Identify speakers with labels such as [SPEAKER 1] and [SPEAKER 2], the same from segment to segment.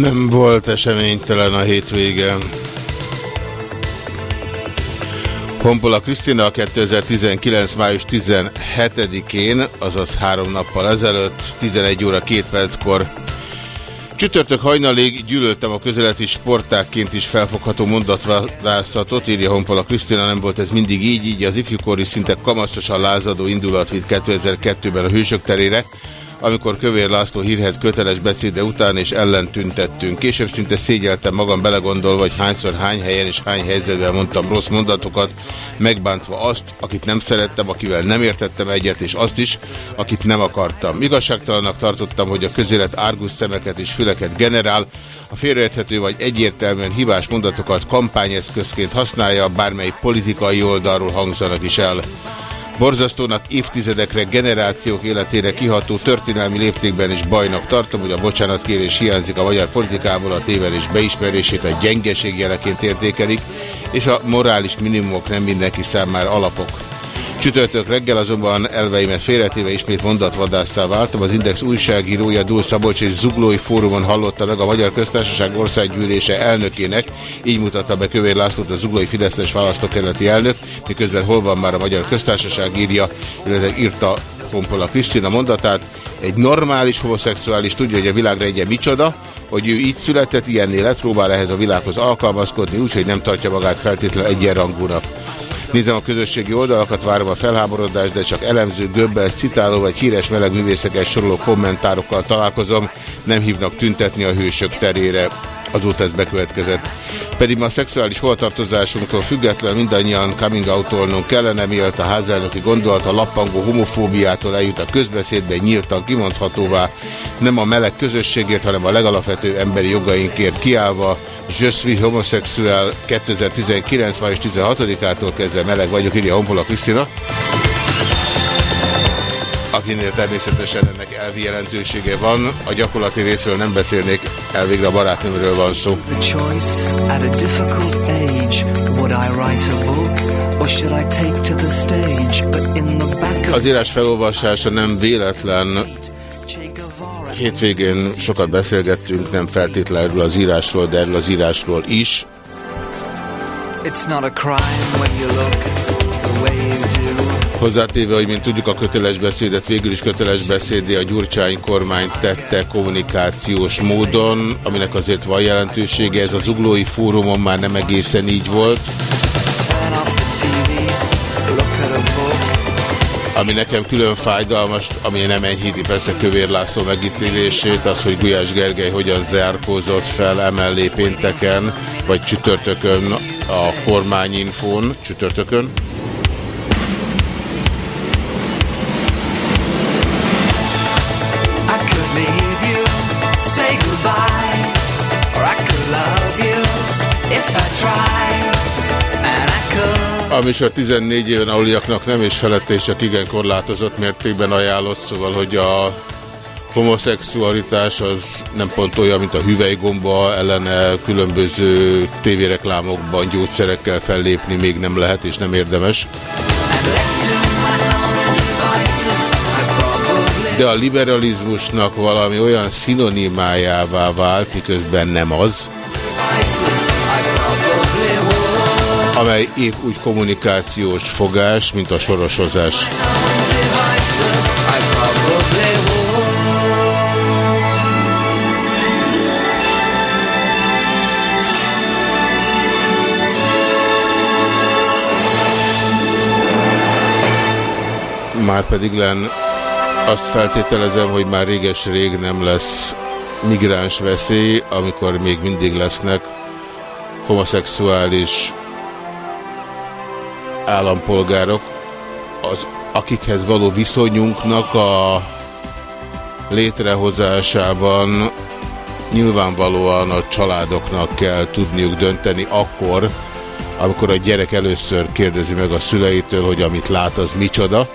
[SPEAKER 1] Nem volt eseménytelen a hétvége. Honpola Krisztina 2019. május 17-én, azaz három nappal ezelőtt, 11 óra 2 perckor Csütörtök hajnalig gyűlöltem a közéleti sportákként is felfogható mondatváltozatot, írja Honpola Krisztina, nem volt ez mindig így, így az ifjúkori szintek kamasztosan lázadó indulat vitt 2002-ben a Hősök terére, amikor Kövér László hírhet köteles beszéde után és ellen tüntettünk. Később szinte szégyeltem magam belegondolva, hogy hányszor, hány helyen és hány helyzetben mondtam rossz mondatokat, megbántva azt, akit nem szerettem, akivel nem értettem egyet, és azt is, akit nem akartam. Igazságtalannak tartottam, hogy a közélet árgus szemeket és füleket generál, a félreérthető vagy egyértelműen hibás mondatokat kampányeszközként használja, bármely politikai oldalról hangzanak is el. Borzasztónak évtizedekre, generációk életére kiható történelmi léptékben is bajnak tartom, hogy a bocsánatkérés hiányzik a magyar politikából, a tévedés beismerését a gyengeség jeleként értékelik, és a morális minimumok nem mindenki számára alapok. Csütörtök reggel azonban elveimet félretéve ismét mondatvadásszá váltam. Az Index újságírója Dúl Szabolcs és Zuglói fórumon hallotta meg a Magyar Köztársaság országgyűlése elnökének. Így mutatta be Kövér Lászlót a Zuglói Fideszes választókerületi elnök, miközben hol van már a Magyar Köztársaság írja, illetve írta Pompola Krisztina mondatát. Egy normális homoszexuális tudja, hogy a világra egyen micsoda, hogy ő így született, ilyen élet, próbál ehhez a világhoz alkalmazkodni, úgyhogy nem tartja magát feltétlenül egyenrangúnak. Nézem a közösségi oldalakat, várom a felháborodást, de csak elemző, göbbel, citáló vagy híres meleg művészeket soroló kommentárokkal találkozom, nem hívnak tüntetni a hősök terére. Azóta ez bekövetkezett. Pedig ma a szexuális holtartozásunktól független mindannyian coming out kellene, mielőtt a házelnöki gondolat a lappangó homofóbiától eljut a közbeszédbe nyíltan kimondhatóvá, nem a meleg közösségért, hanem a legalapvető emberi jogainkért kiállva, Je suis homosexuál 2019. május 16-ától kezdve meleg vagyok, írja Honpola Krisztina akinél természetesen ennek elvi jelentősége van. A gyakorlati részről nem beszélnék, elvégre a barátnőmről van szó. Az írás felolvasása nem véletlen. Hétvégén sokat beszélgettünk, nem feltétlenül az írásról, de erről az írásról is. It's not a crime when you look the way you do. Hozzátéve, hogy mint tudjuk a köteles beszédet, végül is köteles beszédé a Gyurcsány kormány tette kommunikációs módon, aminek azért van jelentősége, ez az uglói fórumon már nem egészen így volt. Ami nekem külön fájdalmas, ami nem enyhíti persze Kövér László megítélését, az, hogy Gulyás Gergely hogyan zárkózott fel emellé pénteken, vagy csütörtökön a kormányinfón, csütörtökön. A műsor 14 éven aluliaknak nem is felette, és csak igen korlátozott mértékben ajánlott, szóval, hogy a homoszexualitás az nem pont olyan, mint a hüvelygomba ellene különböző tévéreklámokban gyógyszerekkel fellépni még nem lehet és nem érdemes. De a liberalizmusnak valami olyan szinonimájává vált, miközben nem az amely épp úgy kommunikációs fogás, mint a sorosozás. Már pedig len azt feltételezem, hogy már réges-rég nem lesz migráns veszély, amikor még mindig lesznek homoszexuális állampolgárok, az akikhez való viszonyunknak a létrehozásában nyilvánvalóan a családoknak kell tudniuk dönteni akkor, amikor a gyerek először kérdezi meg a szüleitől, hogy amit lát, az micsoda,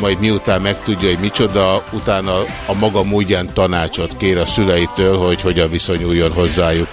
[SPEAKER 1] majd miután megtudja, hogy micsoda, utána a maga módján tanácsot kér a szüleitől, hogy hogyan viszonyuljon hozzájuk.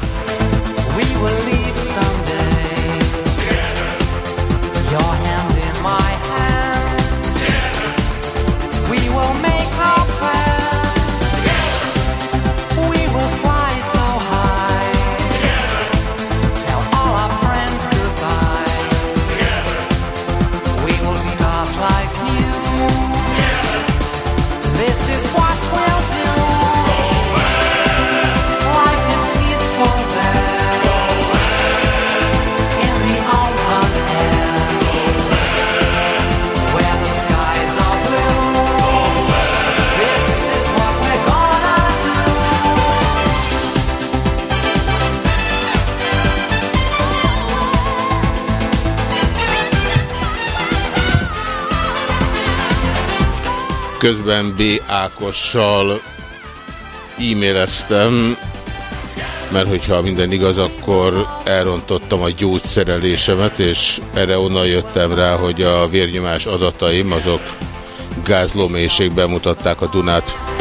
[SPEAKER 1] Közben B. Ákossal e-maileztem, mert hogyha minden igaz, akkor elrontottam a gyógyszerelésemet, és erre onnan jöttem rá, hogy a vérnyomás adataim azok gázlómélységben mutatták a Dunát.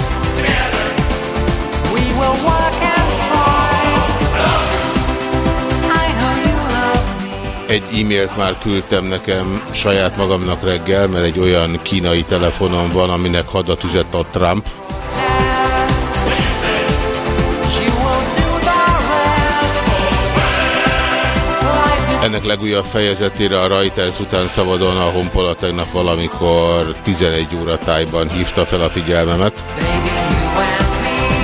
[SPEAKER 1] Egy e-mailt már küldtem nekem saját magamnak reggel, mert egy olyan kínai telefonom van, aminek hadat üzett a Trump. Ennek legújabb fejezetére a Reuters után szabadon a Honpola tegnap valamikor 11 óra tájban hívta fel a figyelmemet.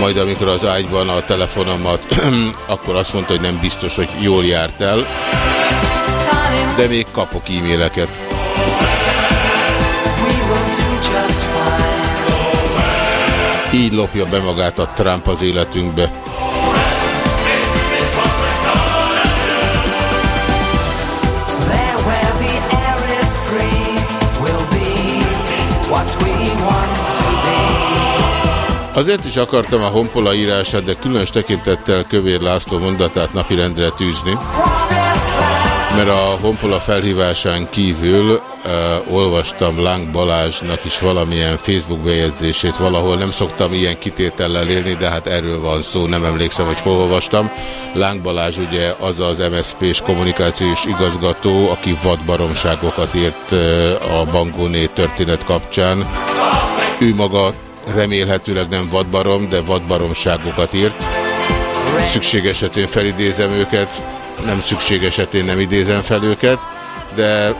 [SPEAKER 1] Majd amikor az ágyban a telefonomat, akkor azt mondta, hogy nem biztos, hogy jól járt el de még kapok e-maileket. Így lopja be magát a Trump az életünkbe. Azért is akartam a honpola írását, de különös tekintettel Kövér László mondatát napirendre tűzni mert a Honpola felhívásán kívül uh, olvastam Láng Balázsnak is valamilyen Facebook bejegyzését valahol. Nem szoktam ilyen kitétellel élni, de hát erről van szó, nem emlékszem, hogy hol olvastam. Láng Balázs ugye az az MSZP-s kommunikációs igazgató, aki vadbaromságokat írt uh, a Bangóné történet kapcsán. Ő maga remélhetőleg nem vadbarom, de vadbaromságokat írt. Szükség esetén felidézem őket nem szükség esetén nem idézem fel őket, de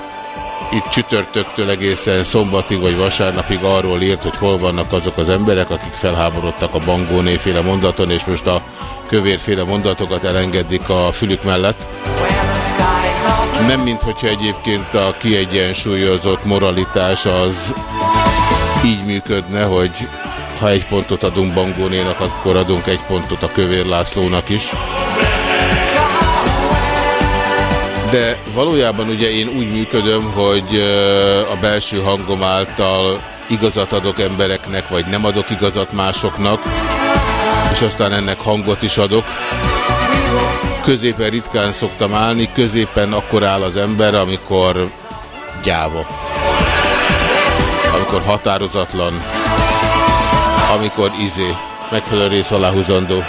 [SPEAKER 1] itt csütörtöktől egészen szombatig vagy vasárnapig arról írt, hogy hol vannak azok az emberek, akik felháborodtak a bangónéféle mondaton, és most a kövérféle mondatokat elengedik a fülük mellett. Nem mint egyébként a kiegyensúlyozott moralitás az így működne, hogy ha egy pontot adunk Bangónénak, akkor adunk egy pontot a Kövér Lászlónak is de valójában ugye én úgy működöm, hogy a belső hangom által igazat adok embereknek, vagy nem adok igazat másoknak, és aztán ennek hangot is adok. Középen ritkán szoktam állni, középen akkor áll az ember, amikor gyáva. Amikor határozatlan, amikor izé, megfelelő rész aláhúzandó.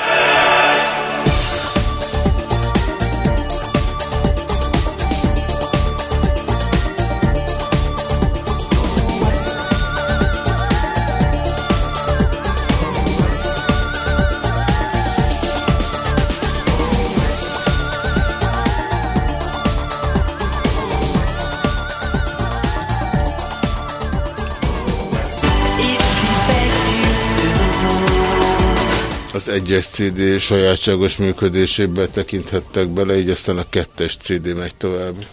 [SPEAKER 1] Egyes CD sajátságos működésébe tekinthettek bele, így aztán a kettes CD megy tovább.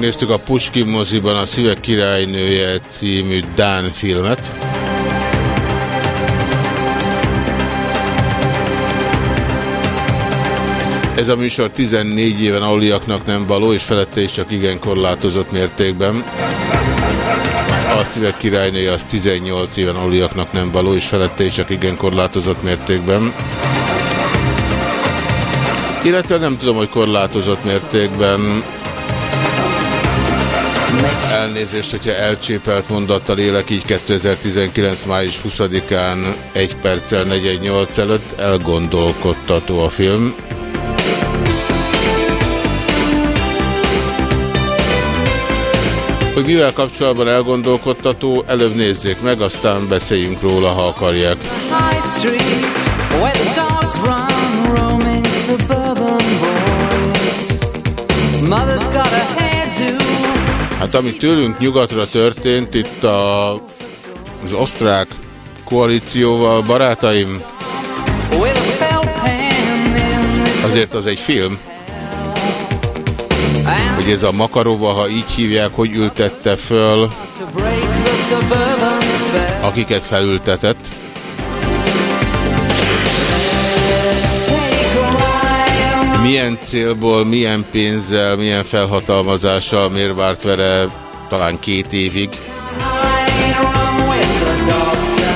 [SPEAKER 1] Megnéztük a Puskin moziban a Szívek királynője című Dán filmet. Ez a műsor 14 éven aluliaknak nem való, és felette is csak igen korlátozott mértékben. A Szívek királynője az 18 éven aluliaknak nem való, és felette is csak igen korlátozott mértékben. Illetve nem tudom, hogy korlátozott mértékben Elnézést, hogyha elcsépelt mondattal élek így 2019. május 20-án egy perccel 418 előtt elgondolkodtató a film. Hogy mivel kapcsolatban elgondolkodtató, előbb nézzék meg, aztán beszéljünk róla, ha akarják. Mother's got a Hát ami tőlünk nyugatra történt, itt a, az osztrák koalícióval, barátaim, azért az egy film, hogy ez a Makarova, ha így hívják, hogy ültette föl, akiket felültetett. Milyen célból, milyen pénzzel, milyen felhatalmazással, miért várt vele talán két évig?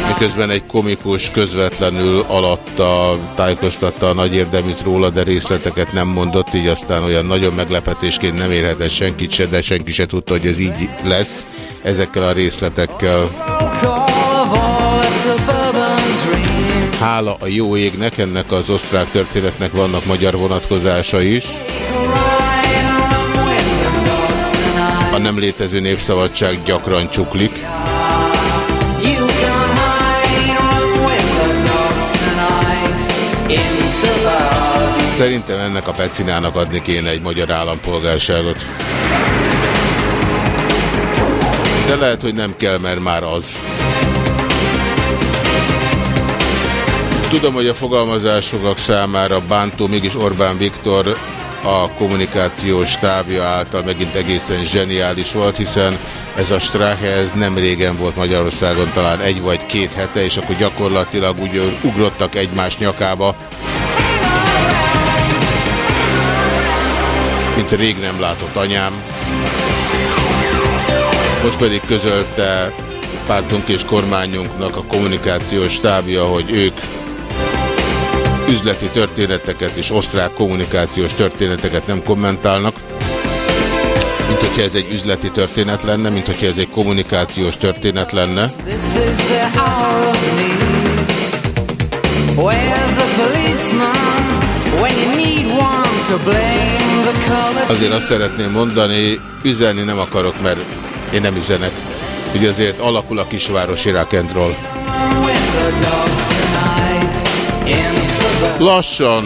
[SPEAKER 1] Miközben egy komikus közvetlenül alatta tájékoztatta a nagy érdeműt róla, de részleteket nem mondott, így aztán olyan nagyon meglepetésként nem érhetett senkit se, de senki se tudta, hogy ez így lesz ezekkel a részletekkel. Hála a jó égnek, ennek az osztrák történetnek vannak magyar vonatkozása is. A nem létező népszabadság gyakran csuklik. Szerintem ennek a Pecinának adni kéne egy magyar állampolgárságot. De lehet, hogy nem kell, mert már az. Tudom, hogy a fogalmazások számára bántó, mégis Orbán Viktor a kommunikációs stábja által megint egészen zseniális volt, hiszen ez a Strache ez nem régen volt Magyarországon, talán egy vagy két hete, és akkor gyakorlatilag úgy ugrottak egymás nyakába, mint a rég nem látott anyám. Most pedig közölte pártunk és kormányunknak a kommunikációs stábja, hogy ők üzleti történeteket és osztrák kommunikációs történeteket nem kommentálnak, mint hogyha ez egy üzleti történet lenne, mint hogyha ez egy kommunikációs történet lenne. Azért azt szeretném mondani, üzenni nem akarok, mert én nem üzenek. Ugye azért alakul a kisvárosi rock'n'roll. Lassan,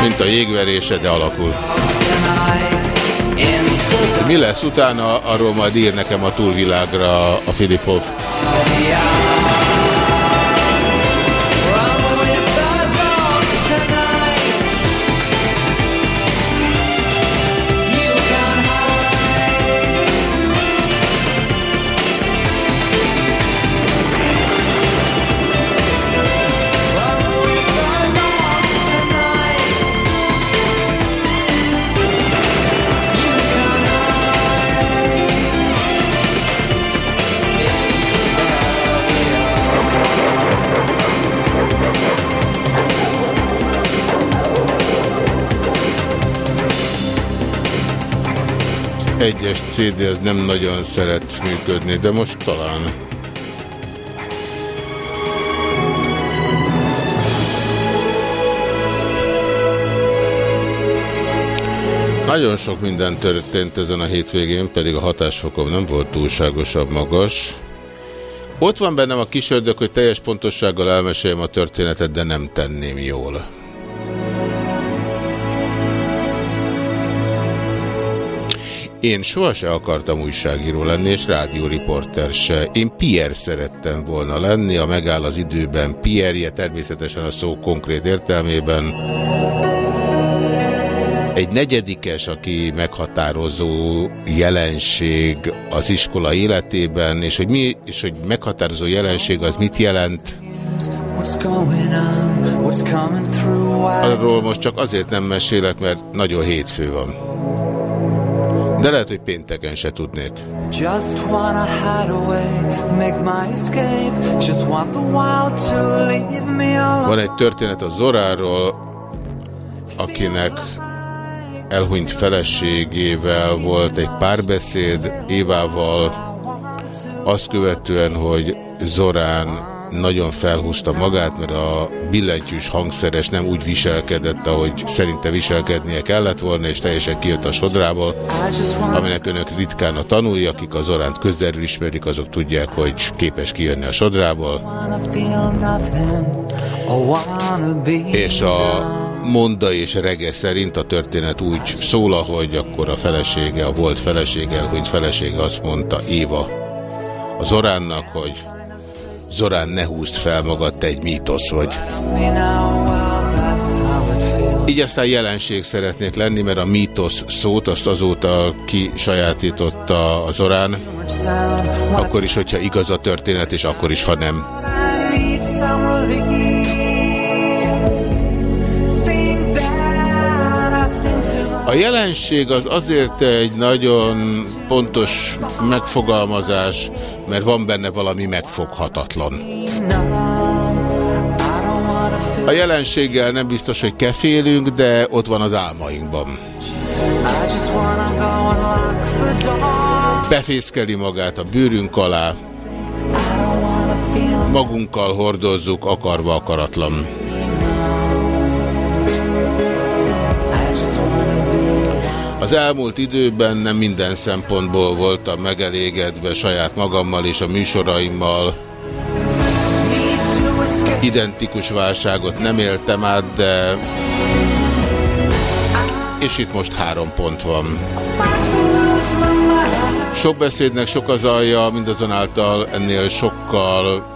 [SPEAKER 1] mint a jégverése, de alakul. Mi lesz utána, arról majd ír nekem a túlvilágra a Filipov. Egyes CD az nem nagyon szeret működni, de most talán. Nagyon sok minden történt ezen a hétvégén, pedig a hatásfokom nem volt túlságosabb magas. Ott van bennem a kis ördög, hogy teljes pontossággal elmeséljem a történetet, de nem tenném jól. Én sohasem akartam újságíró lenni, és rádióriporter se. Én Pierre szerettem volna lenni, a megáll az időben Pierre-je, természetesen a szó konkrét értelmében. Egy negyedikes, aki meghatározó jelenség az iskola életében, és hogy, mi, és hogy meghatározó jelenség az mit jelent, Arról most csak azért nem mesélek, mert nagyon hétfő van. De lehet, hogy pénteken se tudnék. Van egy történet a Zoráról, akinek elhunyt feleségével volt egy párbeszéd Évával, azt követően, hogy Zorán nagyon felhúzta magát, mert a billentyűs hangszeres nem úgy viselkedett, ahogy szerinte viselkednie kellett volna, és teljesen kijött a sodrából, aminek önök ritkán a tanulja, akik az oránt közelről ismerik, azok tudják, hogy képes kijönni a sodrából. És a monda és rege szerint a történet úgy szól, hogy akkor a felesége, a volt felesége, elhunyt felesége azt mondta Éva az Oránnak, hogy Zorán, ne húzd fel magad, te egy mítosz vagy. Így aztán jelenség szeretnék lenni, mert a mítosz szót azt azóta kisajátította a Zorán, akkor is, hogyha igaz a történet, és akkor is, ha nem. Jelenség az azért egy nagyon pontos megfogalmazás, mert van benne valami megfoghatatlan. A jelenséggel nem biztos, hogy kefélünk, de ott van az álmainkban. Befészkeli magát a bőrünk alá, magunkkal hordozzuk akarva Az elmúlt időben nem minden szempontból voltam megelégedve saját magammal és a műsoraimmal. Identikus válságot nem éltem át, de... És itt most három pont van. Sok beszédnek sok az alja, mindazonáltal ennél sokkal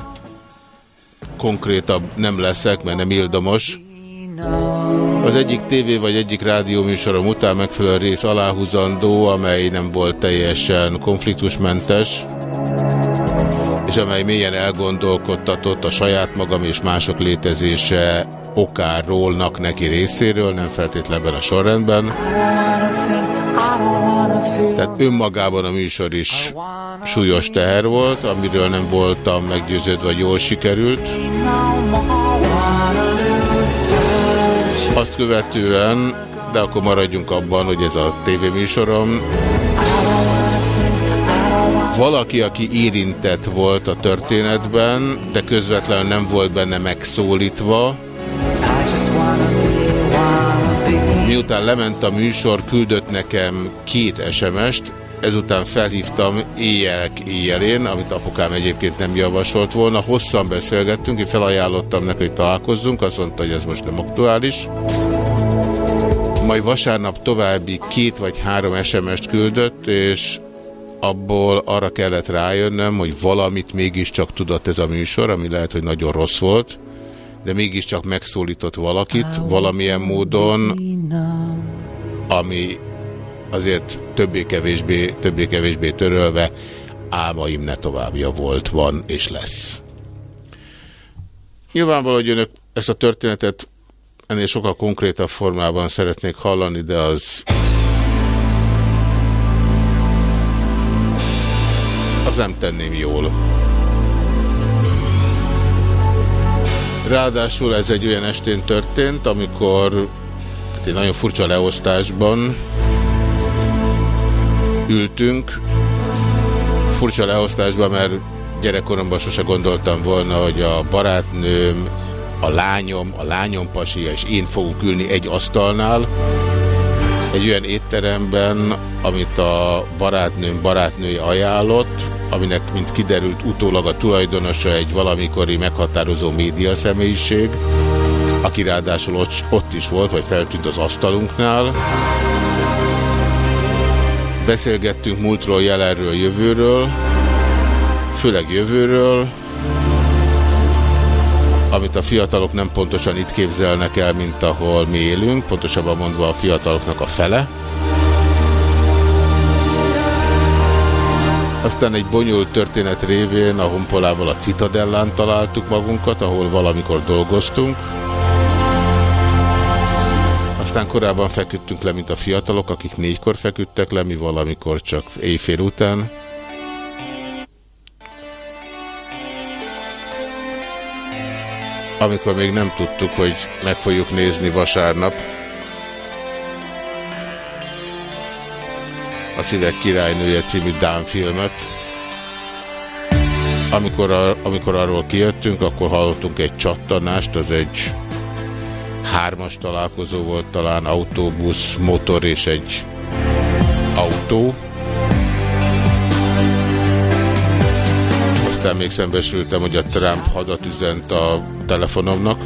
[SPEAKER 1] konkrétabb nem leszek, mert nem ildomos. Az egyik tévé vagy egyik rádió műsorom után megfelelő rész aláhúzandó, amely nem volt teljesen konfliktusmentes, és amely mélyen elgondolkodtatott a saját magam és mások létezése okárólnak neki részéről, nem feltétlenben a sorrendben. Tehát önmagában a műsor is súlyos teher volt, amiről nem voltam meggyőződve, hogy jól sikerült. Azt követően, de akkor maradjunk abban, hogy ez a tévéműsorom, valaki, aki érintett volt a történetben, de közvetlenül nem volt benne megszólítva, miután lement a műsor, küldött nekem két SMS-t, ezután felhívtam éjjel éjjelén, amit apukám egyébként nem javasolt volna. Hosszan beszélgettünk, én felajánlottam neki, hogy találkozzunk, azt mondta, hogy ez most nem aktuális. Majd vasárnap további két vagy három SMS-t küldött, és abból arra kellett rájönnöm, hogy valamit mégiscsak tudott ez a műsor, ami lehet, hogy nagyon rossz volt, de mégiscsak megszólított valakit valamilyen módon, ami azért többé-kevésbé többé -kevésbé törölve álmaim ne továbbja volt, van és lesz. Nyilvánvaló, hogy önök ezt a történetet ennél sokkal konkrétabb formában szeretnék hallani, de az az nem tenném jól. Ráadásul ez egy olyan estén történt, amikor hát egy nagyon furcsa leosztásban ültünk. Furcsa leosztásban, mert gyerekkoromban sose gondoltam volna, hogy a barátnőm, a lányom, a lányom pasia és én fogunk ülni egy asztalnál. Egy olyan étteremben, amit a barátnőm barátnője ajánlott, aminek, mint kiderült, utólag a tulajdonosa egy valamikori meghatározó média személyiség, aki ráadásul ott, ott is volt, vagy feltűnt az asztalunknál Beszélgettünk múltról, jelenről, jövőről, főleg jövőről, amit a fiatalok nem pontosan itt képzelnek el, mint ahol mi élünk, pontosabban mondva a fiataloknak a fele. Aztán egy bonyolult történet révén a Honpolával a Citadellán találtuk magunkat, ahol valamikor dolgoztunk. Aztán korábban feküdtünk le, mint a fiatalok, akik négykor feküdtek le, mi valamikor csak éjfél után. Amikor még nem tudtuk, hogy meg fogjuk nézni vasárnap. A Szívek királynője című Dán filmet. Amikor, a, amikor arról kijöttünk, akkor hallottunk egy csattanást, az egy hármas találkozó volt, talán autóbusz, motor és egy autó. Aztán még szembesültem, hogy a Trump hadat üzent a telefonomnak.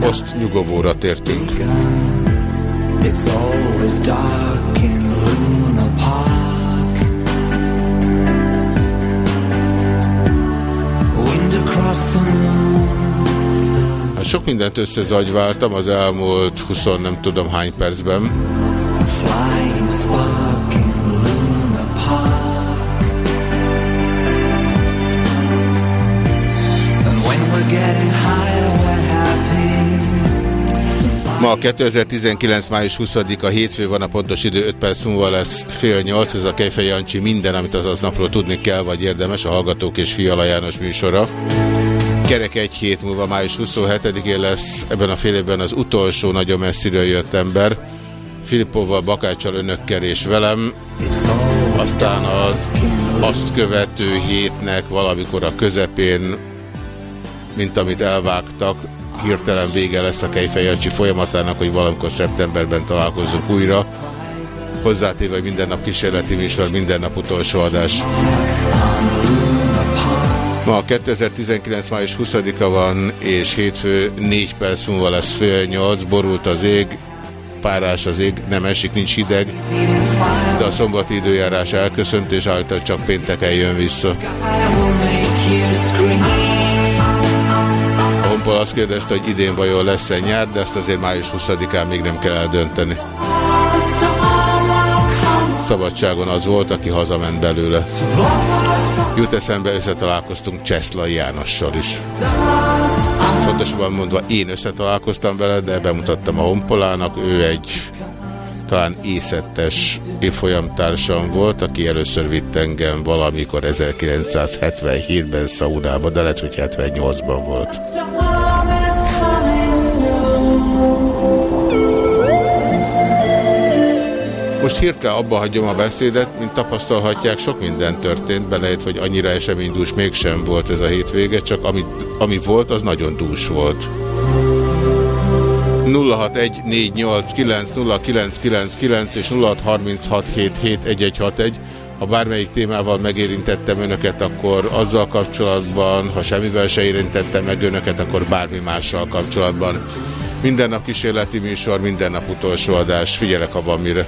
[SPEAKER 1] Azt nyugovóra tértünk. It's always dark in Luna Park Wind across the moon sok mindent összezagyváltam az elmúlt 20 nem tudom hány percben. Ma 2019. május 20-a hétfő van, a pontos idő 5 perc múlva lesz fél nyolc. Ez a Kejfej Jancsi minden, amit az aznapról tudni kell, vagy érdemes, a Hallgatók és Fiala János műsora. Kerek egy hét múlva, május 27-én lesz ebben a fél évben az utolsó nagyon messziről jött ember. Filipovval, Bakáccsal, önökkel és velem. Aztán az azt követő hétnek valamikor a közepén, mint amit elvágtak, hirtelen vége lesz a Kejfejancsi folyamatának, hogy valamikor szeptemberben találkozunk újra. Hozzátéve, hogy minden nap kísérleti műsor, minden nap utolsó adás. Ma 2019. május 20-a van, és hétfő 4 perc múlva lesz fél 8, borult az ég, párás az ég, nem esik, nincs hideg, de a szombati időjárás elköszönt, és által csak pénteken jön vissza. Honpol azt kérdezte, hogy idén vajon lesz-e nyár, de ezt azért május 20-án még nem kell eldönteni. Szabadságon az volt, aki hazament belőle. Jut eszembe, összetalálkoztunk Cseszlai Jánossal is. Pontosabban mondva, én összetalálkoztam vele, de bemutattam a Honpolának, ő egy talán észettes évfolyamtársam volt, aki először vitt engem valamikor 1977-ben Szaudába, de lehet, hogy 78-ban volt. Most hirtelen abba hagyom a beszédet, mint tapasztalhatják, sok minden történt, belejött, hogy annyira eseménydús mégsem volt ez a hétvége, csak amit, ami volt, az nagyon dús volt. 0614890999 és 0636771161. Ha bármelyik témával megérintettem önöket, akkor azzal kapcsolatban, ha semmivel se érintettem meg önöket, akkor bármi mással kapcsolatban. Minden nap kísérleti műsor, minden nap utolsó adás. Figyelek, ha van mire.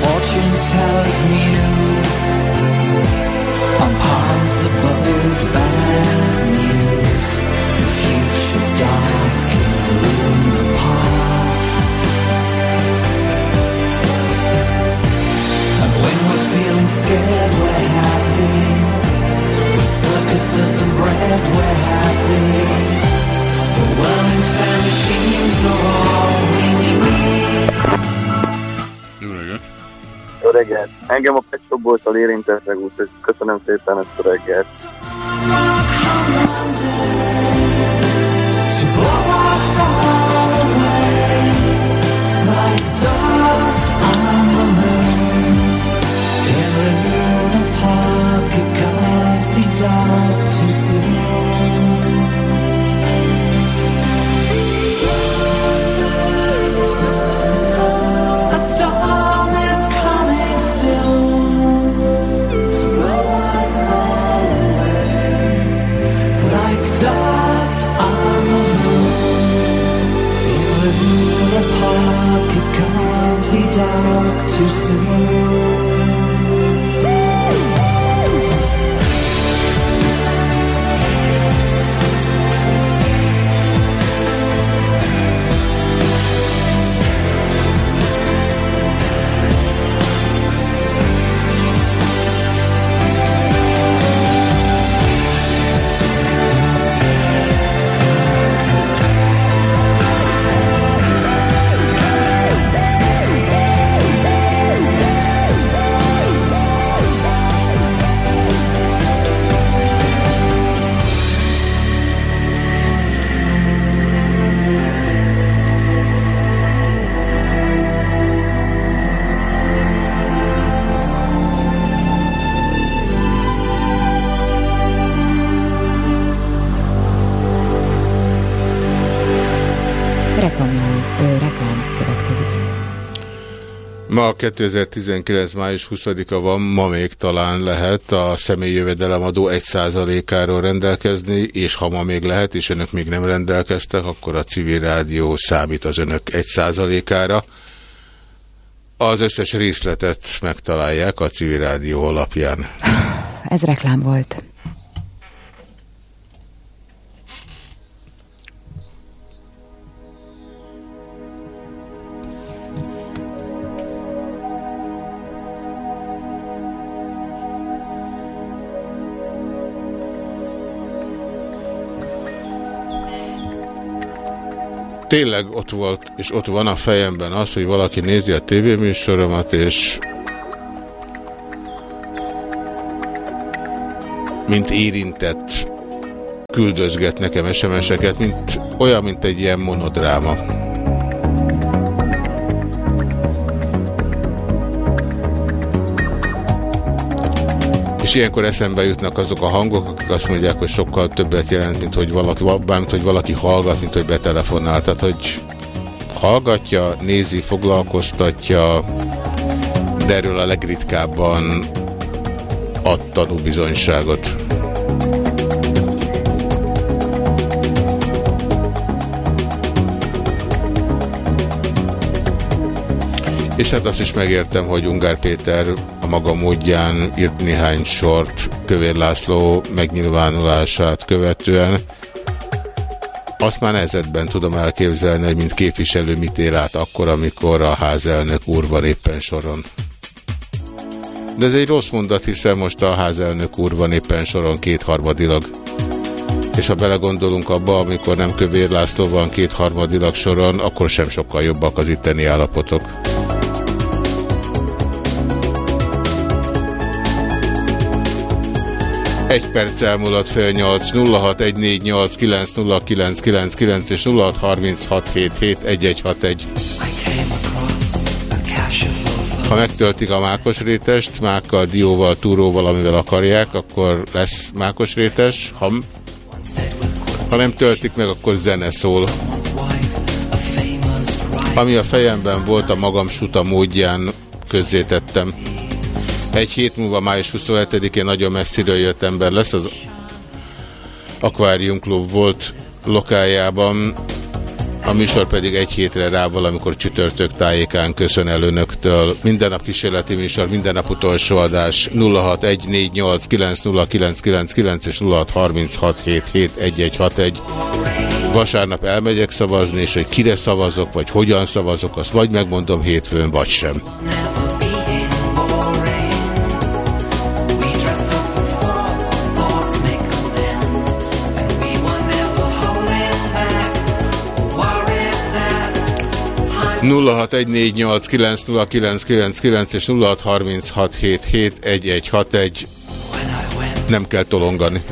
[SPEAKER 1] Fortune tells muse On palms Jó reggelt!
[SPEAKER 2] Engem a Pet Shop Boys-tal köszönöm szépen ezt a reggelt.
[SPEAKER 3] too soon.
[SPEAKER 1] Ma 2019. május 20-a van, ma még talán lehet a személyi jövedelemadó 1%-áról rendelkezni, és ha ma még lehet, és önök még nem rendelkeztek, akkor a civil rádió számít az önök 1%-ára. Az összes részletet megtalálják a civil rádió alapján.
[SPEAKER 4] Ez reklám volt.
[SPEAKER 1] Tényleg ott volt, és ott van a fejemben az, hogy valaki nézi a tévéműsoromat, és mint érintett küldözget nekem SMS-eket, mint, olyan, mint egy ilyen monodráma. És ilyenkor eszembe jutnak azok a hangok, akik azt mondják, hogy sokkal többet jelent, mint hogy valaki, bármint, hogy valaki hallgat, mint hogy betelefonál. Tehát, hogy hallgatja, nézi, foglalkoztatja, de erről a legritkábban ad tanúbizonyságot. És hát azt is megértem, hogy Ungár Péter a maga módján írt néhány sort Kövér László megnyilvánulását követően. Azt már nehezetben tudom elképzelni, hogy mint képviselő mit él át akkor, amikor a házelnök úr van éppen soron. De ez egy rossz mondat, hiszen most a házelnök úr van éppen soron kétharmadilag. És ha belegondolunk abba, amikor nem Kövér László van kétharmadilag soron, akkor sem sokkal jobbak az itteni állapotok. Egy perc elmúlott fél nyolc, 0614890999 és 0636771161. Ha megtöltik a mákos rétest, mákkal, dióval, túróval, amivel akarják, akkor lesz mákos rétes. Ha, ha nem töltik meg, akkor zene szól. Ami a fejemben volt, a magam suta módján közzétettem. Egy hét múlva, május 27-én nagyon messziről jött ember lesz, az Aquarium Club volt lokájában, a műsor pedig egy hétre rá valamikor csütörtök tájékán köszön el önöktől. Minden nap kísérleti műsor, minden nap utolsó adás 0614890999 és 0636771161. Vasárnap elmegyek szavazni, és hogy kire szavazok, vagy hogyan szavazok, azt vagy megmondom hétfőn, vagy sem. 0614890999 és 0636771161 nem kell tolongani.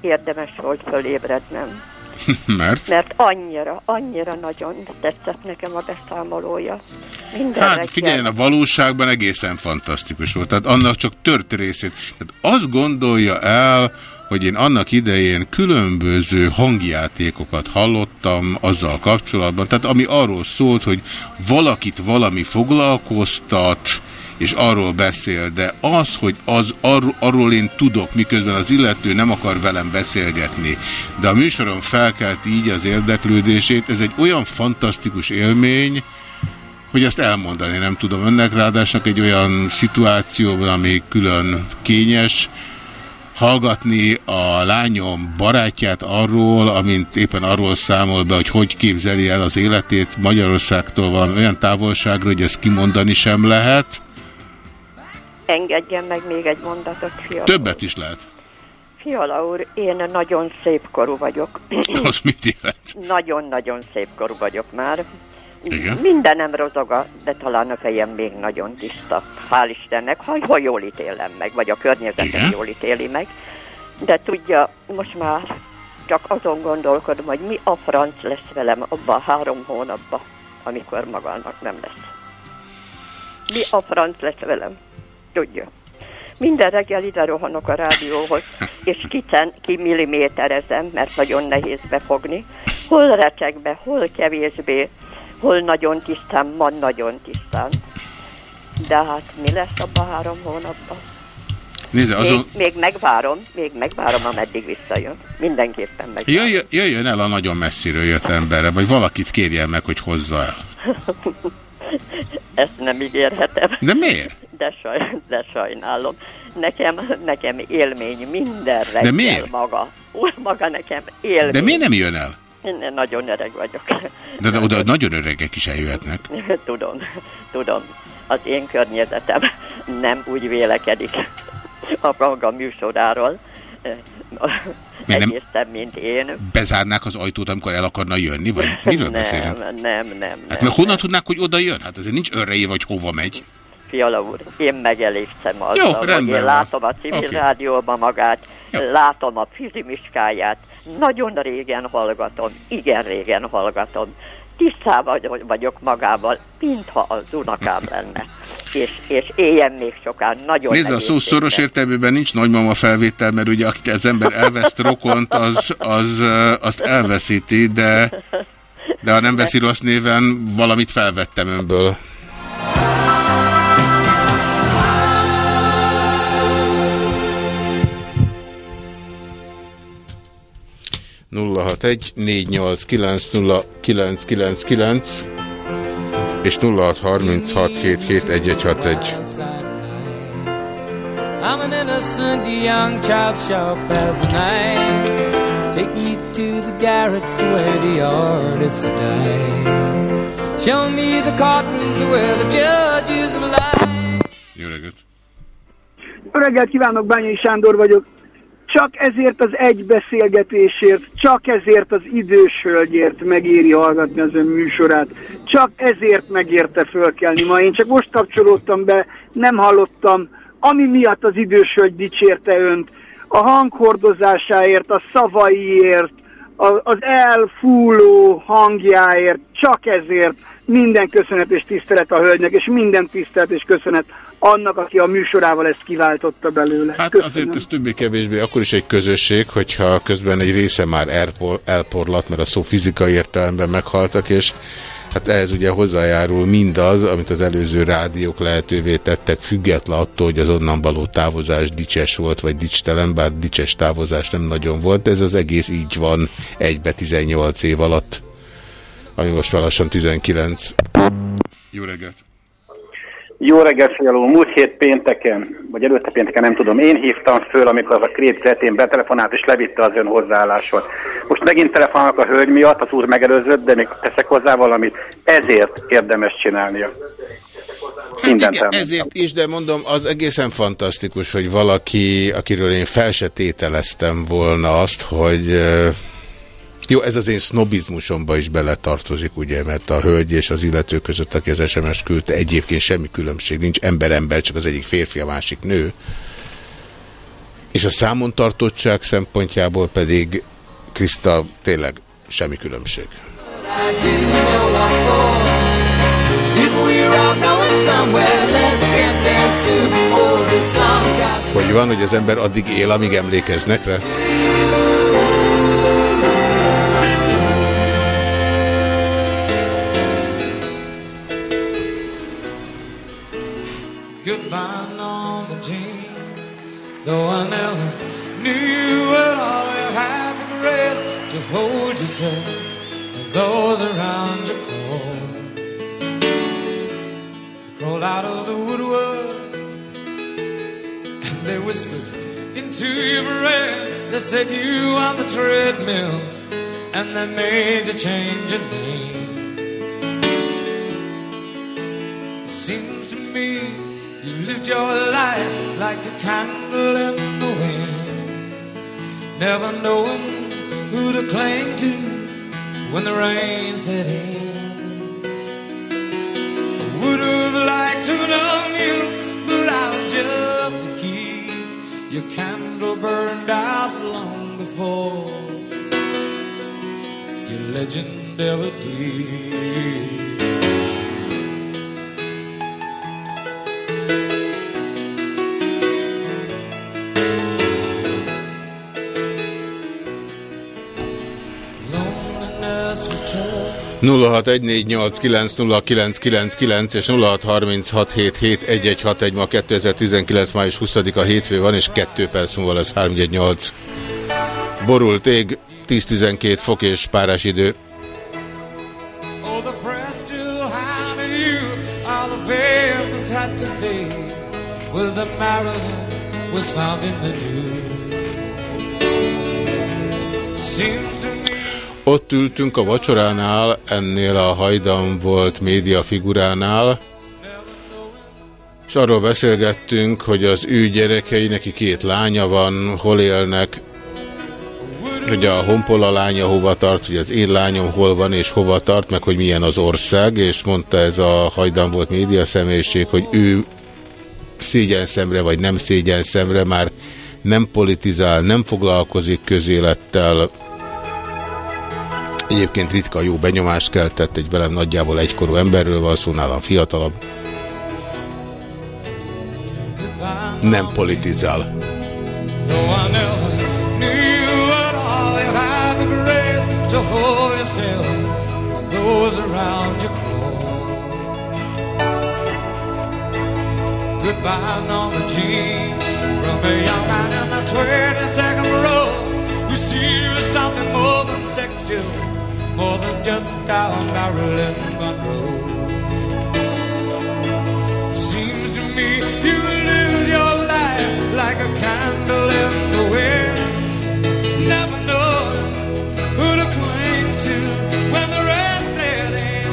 [SPEAKER 5] Érdemes volt fölébrednem,
[SPEAKER 1] Mert?
[SPEAKER 5] mert annyira, annyira nagyon tetszett nekem a beszámolója. Minden
[SPEAKER 1] Hát
[SPEAKER 5] reggel.
[SPEAKER 1] figyeljen, a valóságban egészen fantasztikus volt. Tehát annak csak tört részét. Tehát azt gondolja el, hogy én annak idején különböző hangjátékokat hallottam azzal kapcsolatban, tehát ami arról szólt, hogy valakit valami foglalkoztat, és arról beszél, de az, hogy az, arról, arról én tudok, miközben az illető nem akar velem beszélgetni, de a műsoron felkelt így az érdeklődését, ez egy olyan fantasztikus élmény, hogy ezt elmondani nem tudom önnek, ráadásul egy olyan szituációban, ami külön kényes, hallgatni a lányom barátját arról, amint éppen arról számol be, hogy hogy képzeli el az életét Magyarországtól valami olyan távolságra, hogy ezt kimondani sem lehet.
[SPEAKER 5] Engedjen meg még egy mondatot, Fiala
[SPEAKER 1] Többet is lehet.
[SPEAKER 5] Fiala úr, én nagyon szép korú vagyok.
[SPEAKER 1] Az mit jelent?
[SPEAKER 5] Nagyon-nagyon szép korú vagyok már.
[SPEAKER 1] Igen.
[SPEAKER 5] Mindenem rozoga, de talán a fejem még nagyon tiszta. Hál' Istennek, ha, ha jól ítélem meg, vagy a környezetem
[SPEAKER 1] Igen.
[SPEAKER 5] jól ítéli meg. De tudja, most már csak azon gondolkodom, hogy mi a franc lesz velem abban a három hónapban, amikor magának nem lesz. Mi a franc lesz velem? Tudja. Minden reggel ide rohanok a rádióhoz, és kicen, kimilliméterezem, mert nagyon nehéz befogni. Hol recsegbe, hol kevésbé, hol nagyon tisztán, ma nagyon tisztán. De hát mi lesz abban a három hónapban?
[SPEAKER 1] Nézze,
[SPEAKER 5] Még,
[SPEAKER 1] azon...
[SPEAKER 5] még megvárom, még megvárom, ameddig visszajön. Mindenképpen megvárom.
[SPEAKER 1] Jöjjön, jöjjön el a nagyon messziről jött emberre, vagy valakit kérjen meg, hogy hozza el.
[SPEAKER 5] Ezt nem ígérhetem.
[SPEAKER 1] De miért?
[SPEAKER 5] De, saj, de sajnálom. Nekem, nekem élmény minden reggel
[SPEAKER 1] De miért?
[SPEAKER 5] maga. Úr, maga nekem élmény.
[SPEAKER 1] De miért nem jön el?
[SPEAKER 5] Én nagyon öreg vagyok.
[SPEAKER 1] De, de oda nagyon öregek is eljöhetnek.
[SPEAKER 5] tudom, tudom. Az én környezetem nem úgy vélekedik a maga műsoráról.
[SPEAKER 1] Miért nem-
[SPEAKER 5] Egészen, mint én.
[SPEAKER 1] Bezárnák az ajtót, amikor el akarna jönni, vagy miről
[SPEAKER 5] nem,
[SPEAKER 1] beszélünk?
[SPEAKER 5] nem, nem, nem.
[SPEAKER 1] Hát mert honnan tudnák, hogy oda jön? Hát azért nincs önre írva, hogy hova megy.
[SPEAKER 5] Fiala úr, én megelégszem
[SPEAKER 1] Jó,
[SPEAKER 5] azzal, hogy
[SPEAKER 1] rendben
[SPEAKER 5] én látom a civil okay. rádióban magát,
[SPEAKER 1] Jó.
[SPEAKER 5] látom a fizimiskáját, nagyon régen hallgatom, igen régen hallgatom. Tisztában vagyok magával, mintha az unokám lenne. És, és éljen még sokan, nagyon
[SPEAKER 1] Nézd, a szó szoros értelmében nincs nagymama felvétel, mert ugye akit az ember elveszt rokont, az, az, azt elveszíti, de, de ha nem veszi rossz néven, valamit felvettem önből. 061 489 és 0636771161.
[SPEAKER 6] I'm an innocent young child, sharp as the night. Take me to the garrets where the artists die. Show me the courtrooms where the judges lie.
[SPEAKER 1] Jó reggelt!
[SPEAKER 7] Jó reggelt kívánok, Bányai Sándor vagyok. Csak ezért az egy beszélgetésért, csak ezért az idős hölgyért megéri hallgatni az ön műsorát. Csak ezért megérte fölkelni ma. Én csak most kapcsolódtam be, nem hallottam, ami miatt az idős hölgy dicsérte önt. A hanghordozásáért, a szavaiért, a- az elfúló hangjáért, csak ezért minden köszönet és tisztelet a hölgynek, és minden tisztelet és köszönet annak, aki a műsorával ezt kiváltotta belőle.
[SPEAKER 1] Hát
[SPEAKER 7] Köszönöm.
[SPEAKER 1] azért ez többé-kevésbé akkor is egy közösség, hogyha közben egy része már elpor, elporlat, mert a szó fizikai értelemben meghaltak, és hát ehhez ugye hozzájárul mindaz, amit az előző rádiók lehetővé tettek, független attól, hogy az onnan való távozás dicses volt, vagy dicstelen, bár dicses távozás nem nagyon volt, de ez az egész így van egybe 18 év alatt, ami most már lassan 19. Jó reggelt!
[SPEAKER 8] Jó reggelt, Fialó! Múlt hét pénteken, vagy előtte pénteken, nem tudom, én hívtam föl, amikor az a krét kretén betelefonált, és levitte az ön hozzáállásot. Most megint telefonálok a hölgy miatt, az úr megelőzött, de még teszek hozzá valamit. Ezért érdemes csinálnia. Mindent
[SPEAKER 1] Hát Igen, ezért is, de mondom, az egészen fantasztikus, hogy valaki, akiről én fel se tételeztem volna azt, hogy jó, ez az én sznobizmusomba is beletartozik, ugye, mert a hölgy és az illető között, aki az SMS küldte, egyébként semmi különbség nincs, ember-ember, csak az egyik férfi, a másik nő. És a számon tartottság szempontjából pedig, Kriszta, tényleg semmi különbség. Hogy van, hogy az ember addig él, amíg emlékeznek rá?
[SPEAKER 6] Though I never knew at all, you had the grace to hold yourself with those around you crawl. They crawled out of the woodwork and they whispered into your brain. They said you on the treadmill and they made you change your name. Seems to me you lived your life like a candle in the wind, never knowing who to cling to when the rain set in. I would have liked to know you, but I was just a kid. Your candle burned out long before your legend ever did.
[SPEAKER 1] 0614890999 és 0636771161 ma 2019. május 20-a hétfő van, és 2 perc múlva lesz 318. Borult ég, 10-12 fok és párás idő.
[SPEAKER 6] Oh, the say was found in the news. Me
[SPEAKER 1] Ott ültünk a vacsoránál, ennél a hajdan volt média figuránál, és arról beszélgettünk, hogy az ő gyerekei, neki két lánya van, hol élnek, hogy a honpola lánya hova tart, hogy az én lányom hol van és hova tart, meg hogy milyen az ország, és mondta ez a hajdan volt média személyiség, hogy ő szégyen szemre vagy nem szégyen szemre már nem politizál, nem foglalkozik közélettel, Egyébként ritka jó benyomást keltett, egy velem nagyjából egykorú emberről van szó, nálam fiatalabb. Nem politizál.
[SPEAKER 6] You you. Goodbye, Norma Jean, from a young man in the 22nd row You see, you're something more than sexual, more than just down Marilyn Monroe. Seems to me you live your life like a candle in the wind, never knowing who to cling to when the red set in.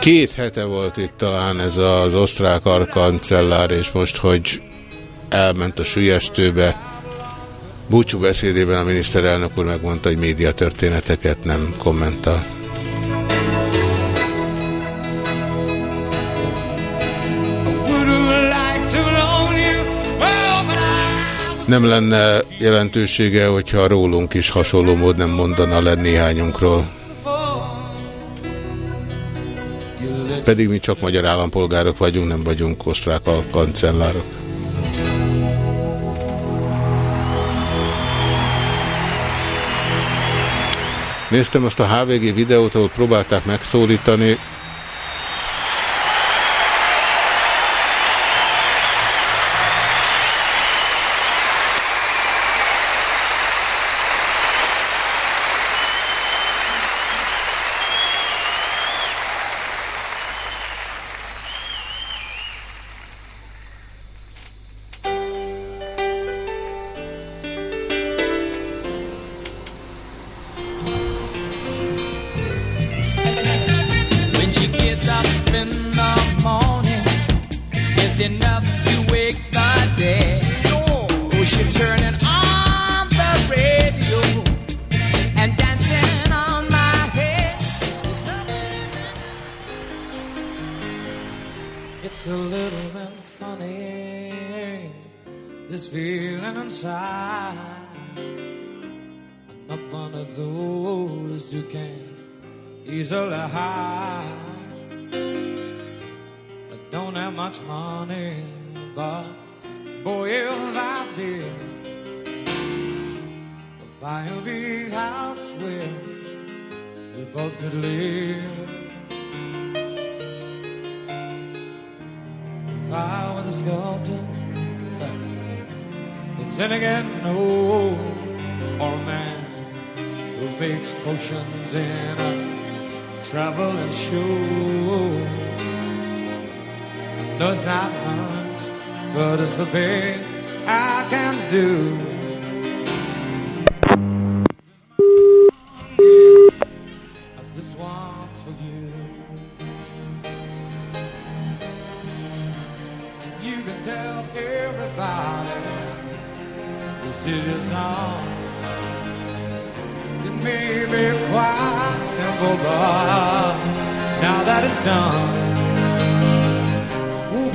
[SPEAKER 1] Két hete volt itt talán ez az osztrák arkancellár, és most, hogy elment a sülyeztőbe, búcsú beszédében a miniszterelnök úr megmondta, hogy médiatörténeteket nem kommentál. Nem lenne jelentősége, hogyha rólunk is hasonló mód nem mondana le néhányunkról. Pedig mi csak magyar állampolgárok vagyunk, nem vagyunk osztrák kancellárok. Néztem azt a HVG videót, ahol próbálták megszólítani.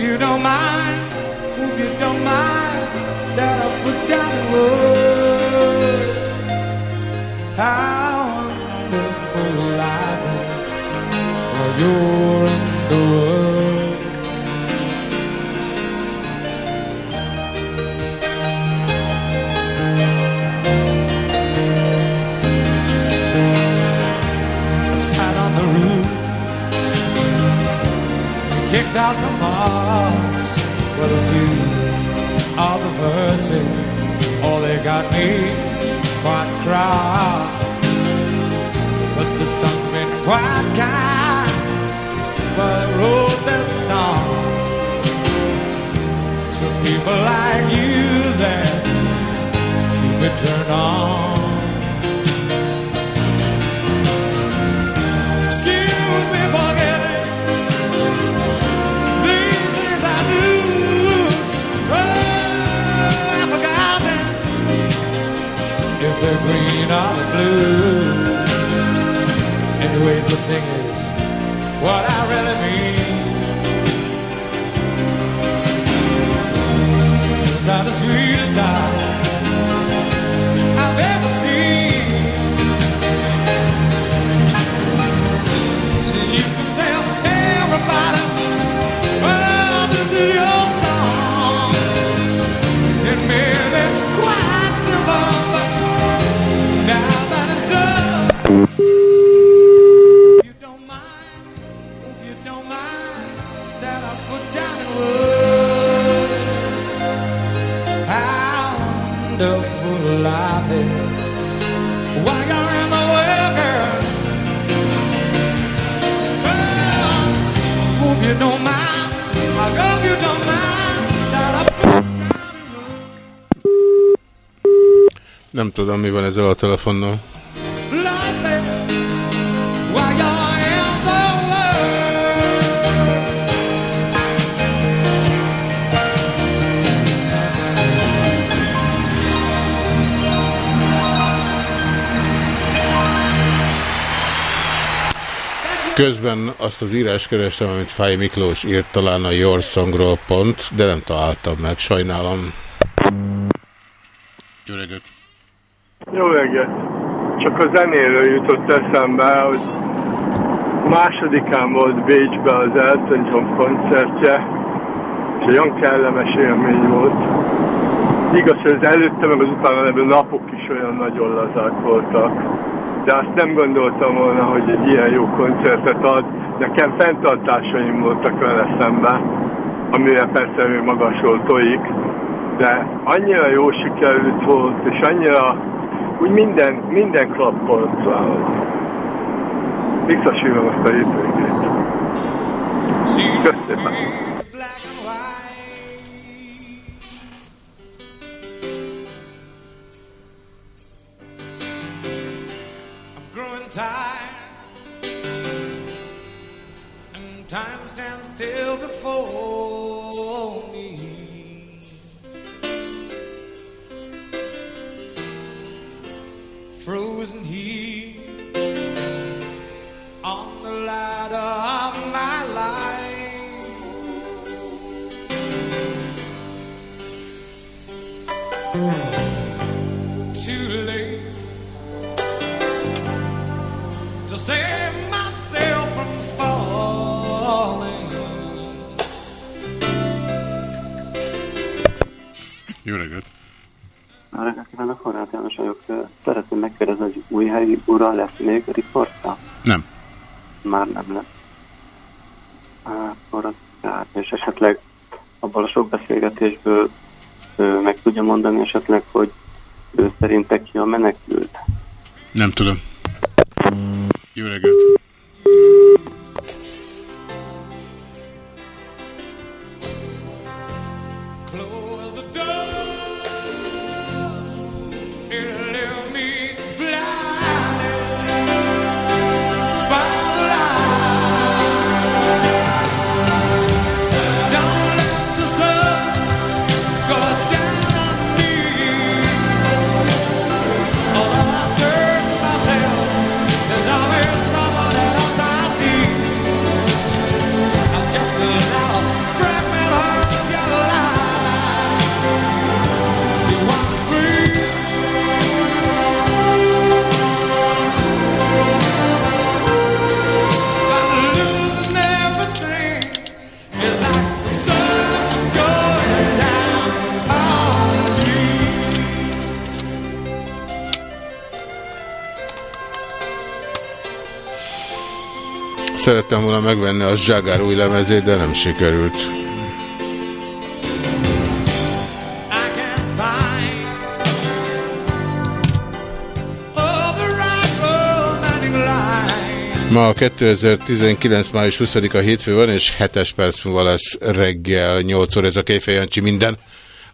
[SPEAKER 6] You don't mind, hope you don't mind that I put down in words how wonderful life is when you're in the world. I sat on the roof kicked out the the all they got me quite cry. But the sun's been quite kind, but I wrote this song. So people like you there keep it turned on. collar blue. And the way the thing is, what I really mean. Cause I'm the sweetest I I've ever
[SPEAKER 1] tudom, mi van ezzel a telefonnal. Közben azt az írás kerestem, amit Fáj Miklós írt talán a Your Songról pont, de nem találtam meg, sajnálom. Jó reggelt!
[SPEAKER 9] Jó reggelt! Csak a zenéről jutott eszembe, hogy másodikán volt Bécsbe az Elton John koncertje, és olyan kellemes élmény volt. Igaz, hogy az előtte meg az utána levő napok is olyan nagyon lazák voltak. De azt nem gondoltam volna, hogy egy ilyen jó koncertet ad. Nekem fenntartásaim voltak vele szemben, amire persze ő magasról tojik. De annyira jó sikerült volt, és annyira úgy minden, minden klappolt rá, hogy visszasírom azt a hétvégét. Köszönöm.
[SPEAKER 10] Beszélgetésből ő meg tudja mondani esetleg, hogy ő szerinte ki a menekült.
[SPEAKER 1] Nem tudom. Jó reggelt! Szerettem volna megvenni az Jaguar új lemezét, de nem sikerült. Ma 2019. május 20-a hétfő van, és 7 perc múlva lesz reggel 8 óra ez a Kejfej Jancsi minden,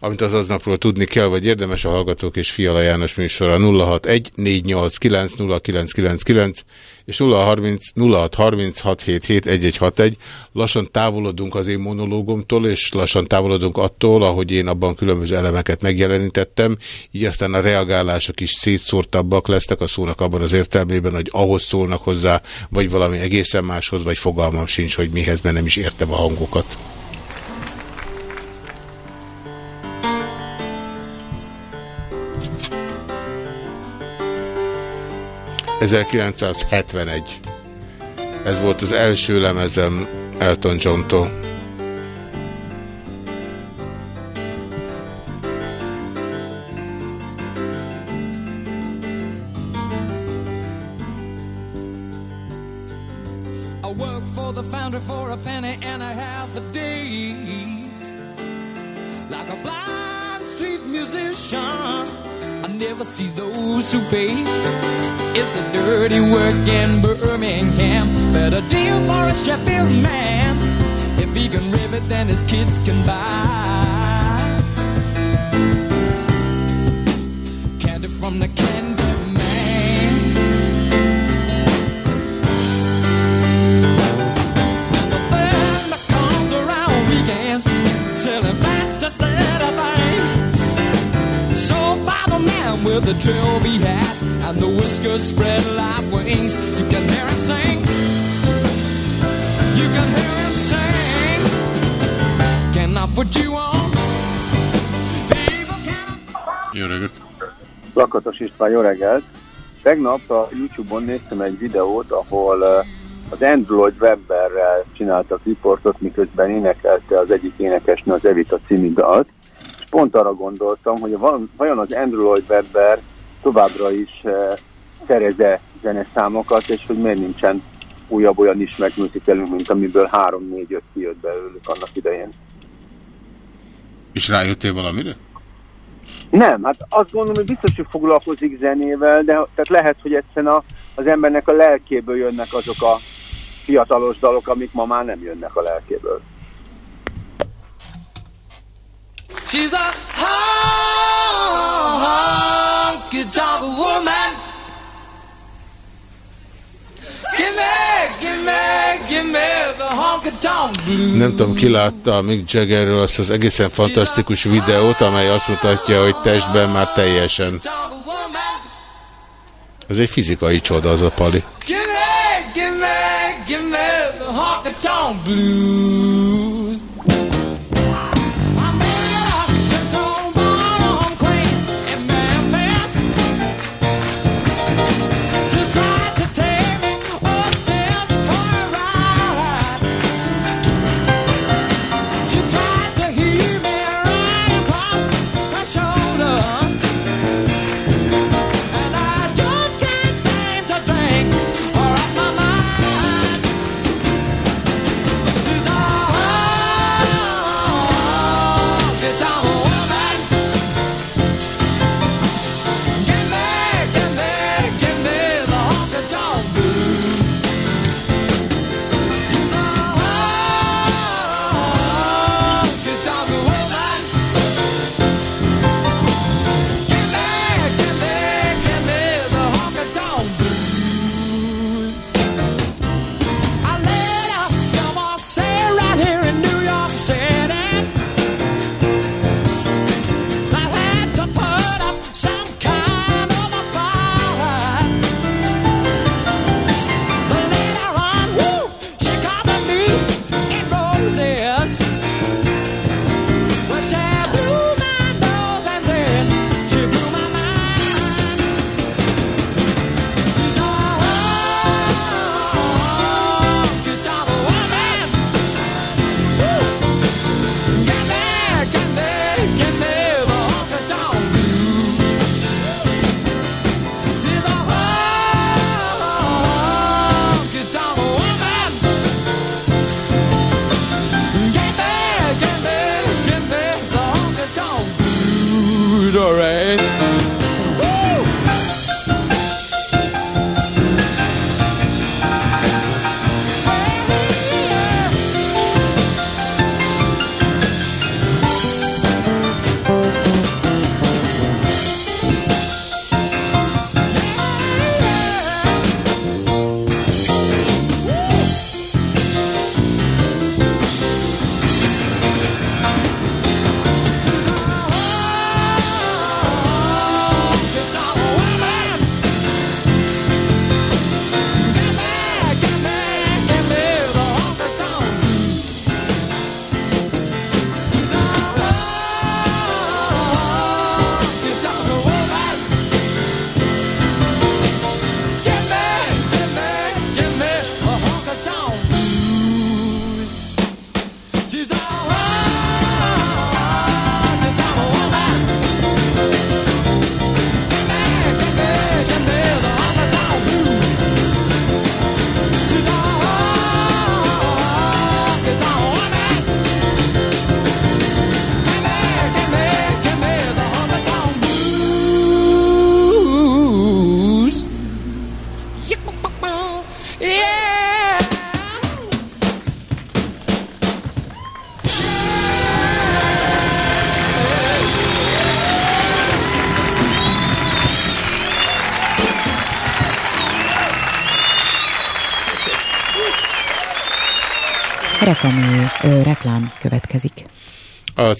[SPEAKER 1] amit az aznapról tudni kell, vagy érdemes a Hallgatók és Fiala János műsora 061 489 0999 és 030 0636771161. Lassan távolodunk az én monológomtól, és lassan távolodunk attól, ahogy én abban különböző elemeket megjelenítettem, így aztán a reagálások is szétszórtabbak lesznek a szónak abban az értelmében, hogy ahhoz szólnak hozzá, vagy valami egészen máshoz, vagy fogalmam sincs, hogy mihez, mert nem is értem a hangokat. ...1971. Ez volt az első lemezem Elton John-tól.
[SPEAKER 11] Like a blind street musician, I never see those who pay. It's a dirty work in Birmingham, better deal for a Sheffield man. If he can rip it, then his kids can buy. With the trilby hat and the whiskers spread like wings. You can hear him sing. You can hear him sing. Can I put you on?
[SPEAKER 1] Jó reggelt!
[SPEAKER 12] Lakatos István, jó reggelt! Tegnap a Youtube-on néztem egy videót, ahol eh, az Android Webberrel csináltak riportot, miközben énekelte az egyik énekesnő az Evita című dalt, pont arra gondoltam, hogy vajon az Android Webber továbbra is eh, szereze zeneszámokat, és hogy miért nincsen újabb olyan ismert musicalünk, mint amiből 3-4-5 kijött belőlük annak idején.
[SPEAKER 1] És rájöttél valamire?
[SPEAKER 12] Nem, hát azt gondolom, hogy biztos, hogy foglalkozik zenével, de tehát lehet, hogy egyszerűen a, az embernek a lelkéből jönnek azok a fiatalos dalok, amik ma már nem jönnek a lelkéből.
[SPEAKER 11] She's a honky tonk woman. Give me, give me, give me the honky tonk blues.
[SPEAKER 1] Nem tudom, ki látta a Mick Jaggerről azt az egészen fantasztikus videót, amely azt mutatja, hogy testben már teljesen. Ez egy fizikai csoda az a pali.
[SPEAKER 11] Give me, give me, give me the honky tonk blues.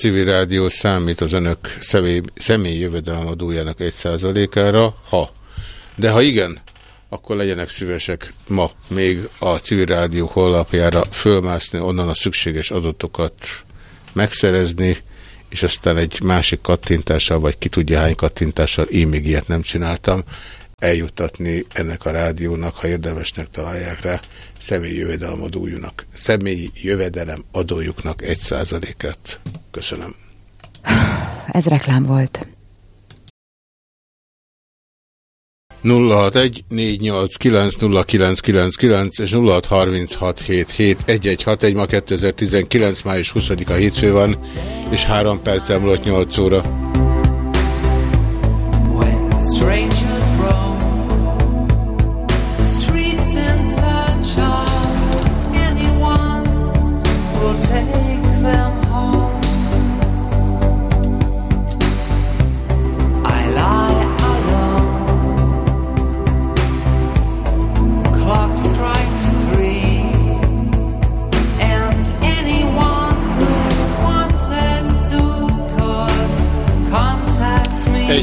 [SPEAKER 1] Civil rádió számít az önök személy, személy jövedelemadójának 1%-ára, ha. De ha igen, akkor legyenek szívesek ma még a civil rádió honlapjára fölmászni, onnan a szükséges adatokat megszerezni, és aztán egy másik kattintással, vagy ki tudja hány kattintással, én még ilyet nem csináltam, eljuttatni ennek a rádiónak, ha érdemesnek találják rá, személyi jövedelem adójúnak, személyi jövedelem adójuknak egy százaléket. Köszönöm.
[SPEAKER 4] Ez reklám volt.
[SPEAKER 1] 061 489 és 0636771161 ma 2019. május 20-a hétfő van, és 3 perc múlott 8 óra.
[SPEAKER 3] Strangers roam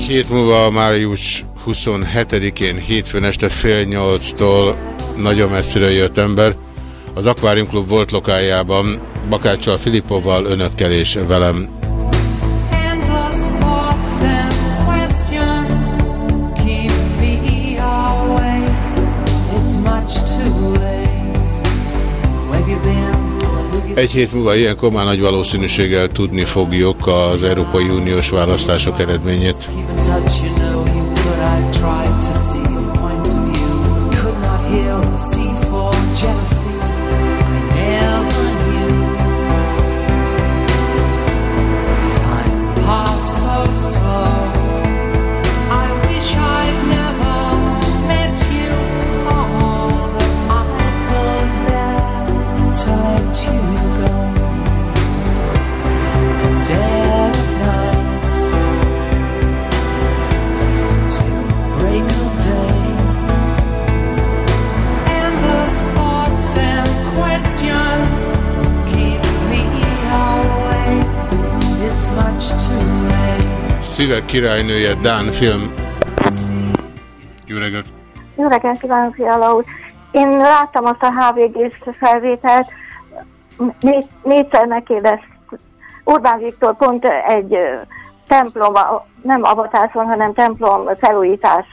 [SPEAKER 1] hét múlva május 27-én hétfőn este fél nyolctól nagyon messzire jött ember. Az Aquarium Club volt lokájában Bakáccsal, Filipovval, önökkel és velem. Egy hét múlva ilyenkor már nagy valószínűséggel tudni fogjuk az Európai Uniós választások eredményét. Királynője, Dán film. Jó reggelt!
[SPEAKER 13] Jó reggelt kívánok, Fiala úr! Én láttam azt a HVG-s felvételt, négy, négyszer megkérdez Orbán Viktor pont egy templom, nem avatáson, hanem templom felújítási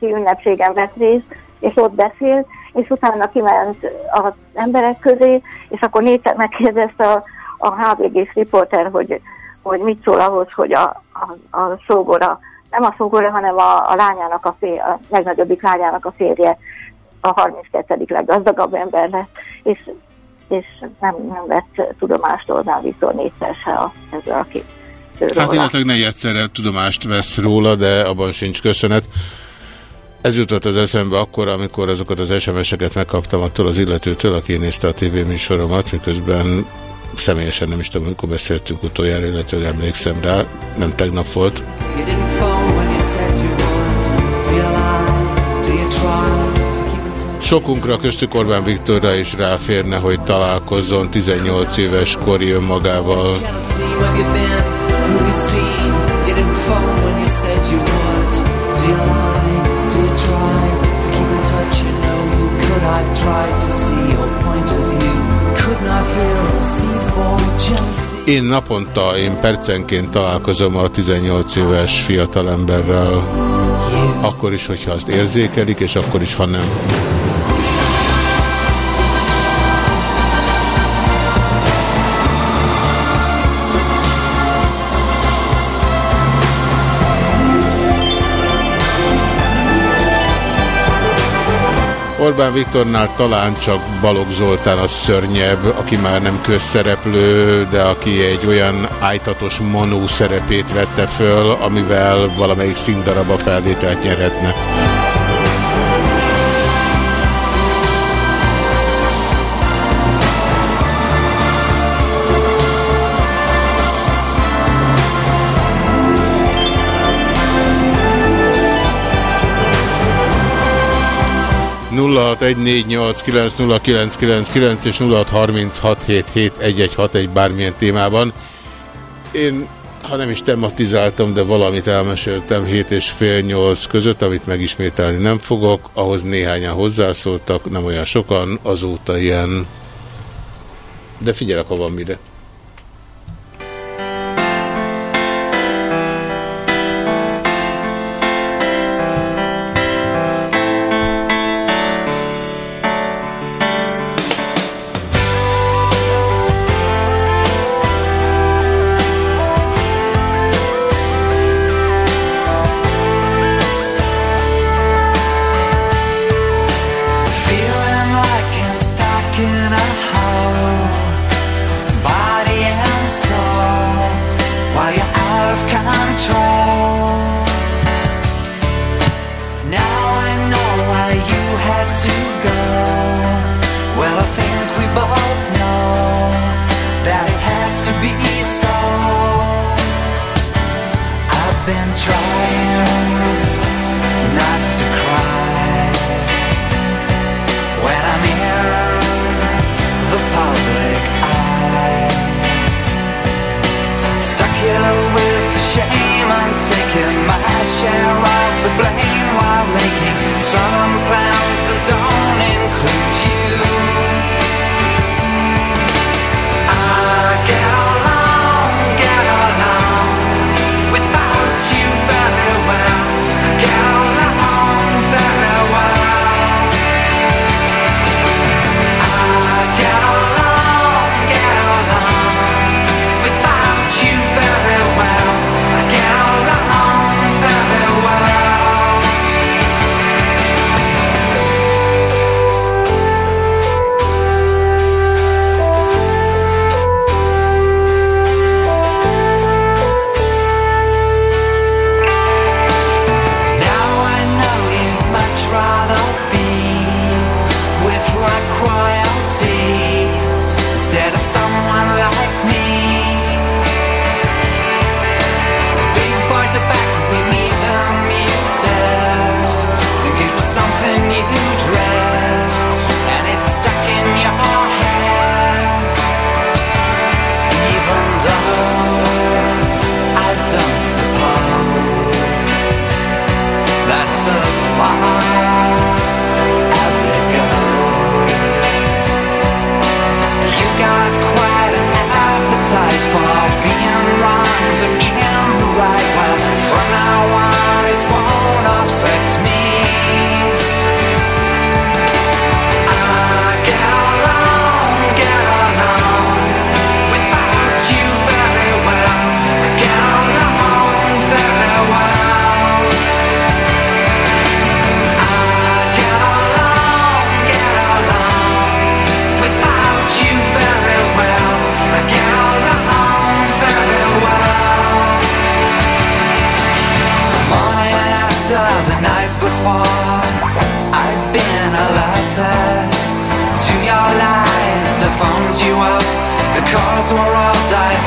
[SPEAKER 13] ünnepségen vett részt, és ott beszélt, és utána kiment az emberek közé, és akkor négyszer megkérdezte a, a HVG-s riporter, hogy, hogy mit szól ahhoz, hogy a, a, a szógora, nem a szógora, hanem a, a lányának a, fél, a legnagyobbik lányának a férje a 32. leggazdagabb ember lett, és, és nem, nem vett tudomást Orbán Viktor négyszer se a, ezzel a két
[SPEAKER 1] Hát illetve ne egyszerre tudomást vesz róla, de abban sincs köszönet. Ez jutott az eszembe akkor, amikor azokat az SMS-eket megkaptam attól az illetőtől, aki nézte a tévéműsoromat, miközben személyesen nem is tudom, amikor beszéltünk utoljára, illetve emlékszem rá, nem tegnap volt. Sokunkra, köztük Orbán Viktorra is ráférne, hogy találkozzon 18 éves kori önmagával.
[SPEAKER 3] When you said you would. Do you lie?
[SPEAKER 1] Én naponta, én percenként találkozom a 18 éves fiatalemberrel, akkor is, hogyha azt érzékelik, és akkor is, ha nem. Orbán Viktornál talán csak Balogh Zoltán a szörnyebb, aki már nem közszereplő, de aki egy olyan ájtatos monó szerepét vette föl, amivel valamelyik színdarab a felvételt nyerhetne. 0614890999 és 0636771161 bármilyen témában. Én, ha nem is tematizáltam, de valamit elmeséltem 7 és fél 8 között, amit megismételni nem fogok. Ahhoz néhányan hozzászóltak, nem olyan sokan, azóta ilyen... De figyelek, ha van mire.
[SPEAKER 3] 061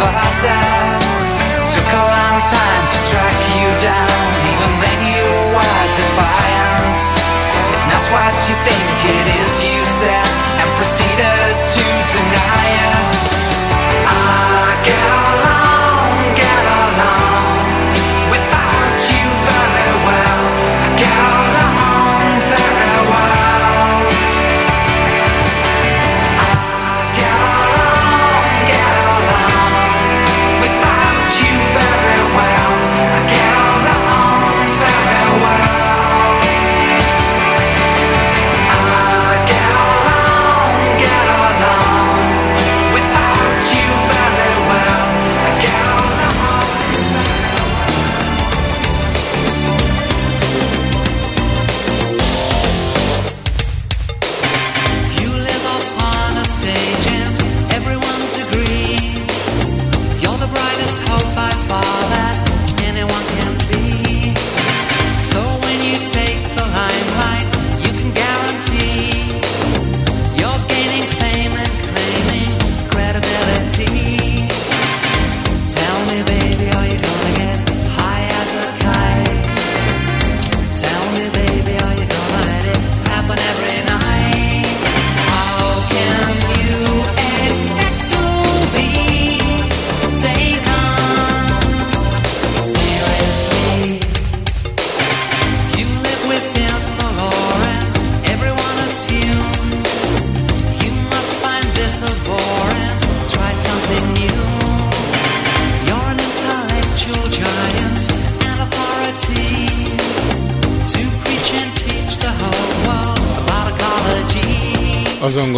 [SPEAKER 3] our dad Took a long time to track you down Even then you were defiant. It's not what you think, it is you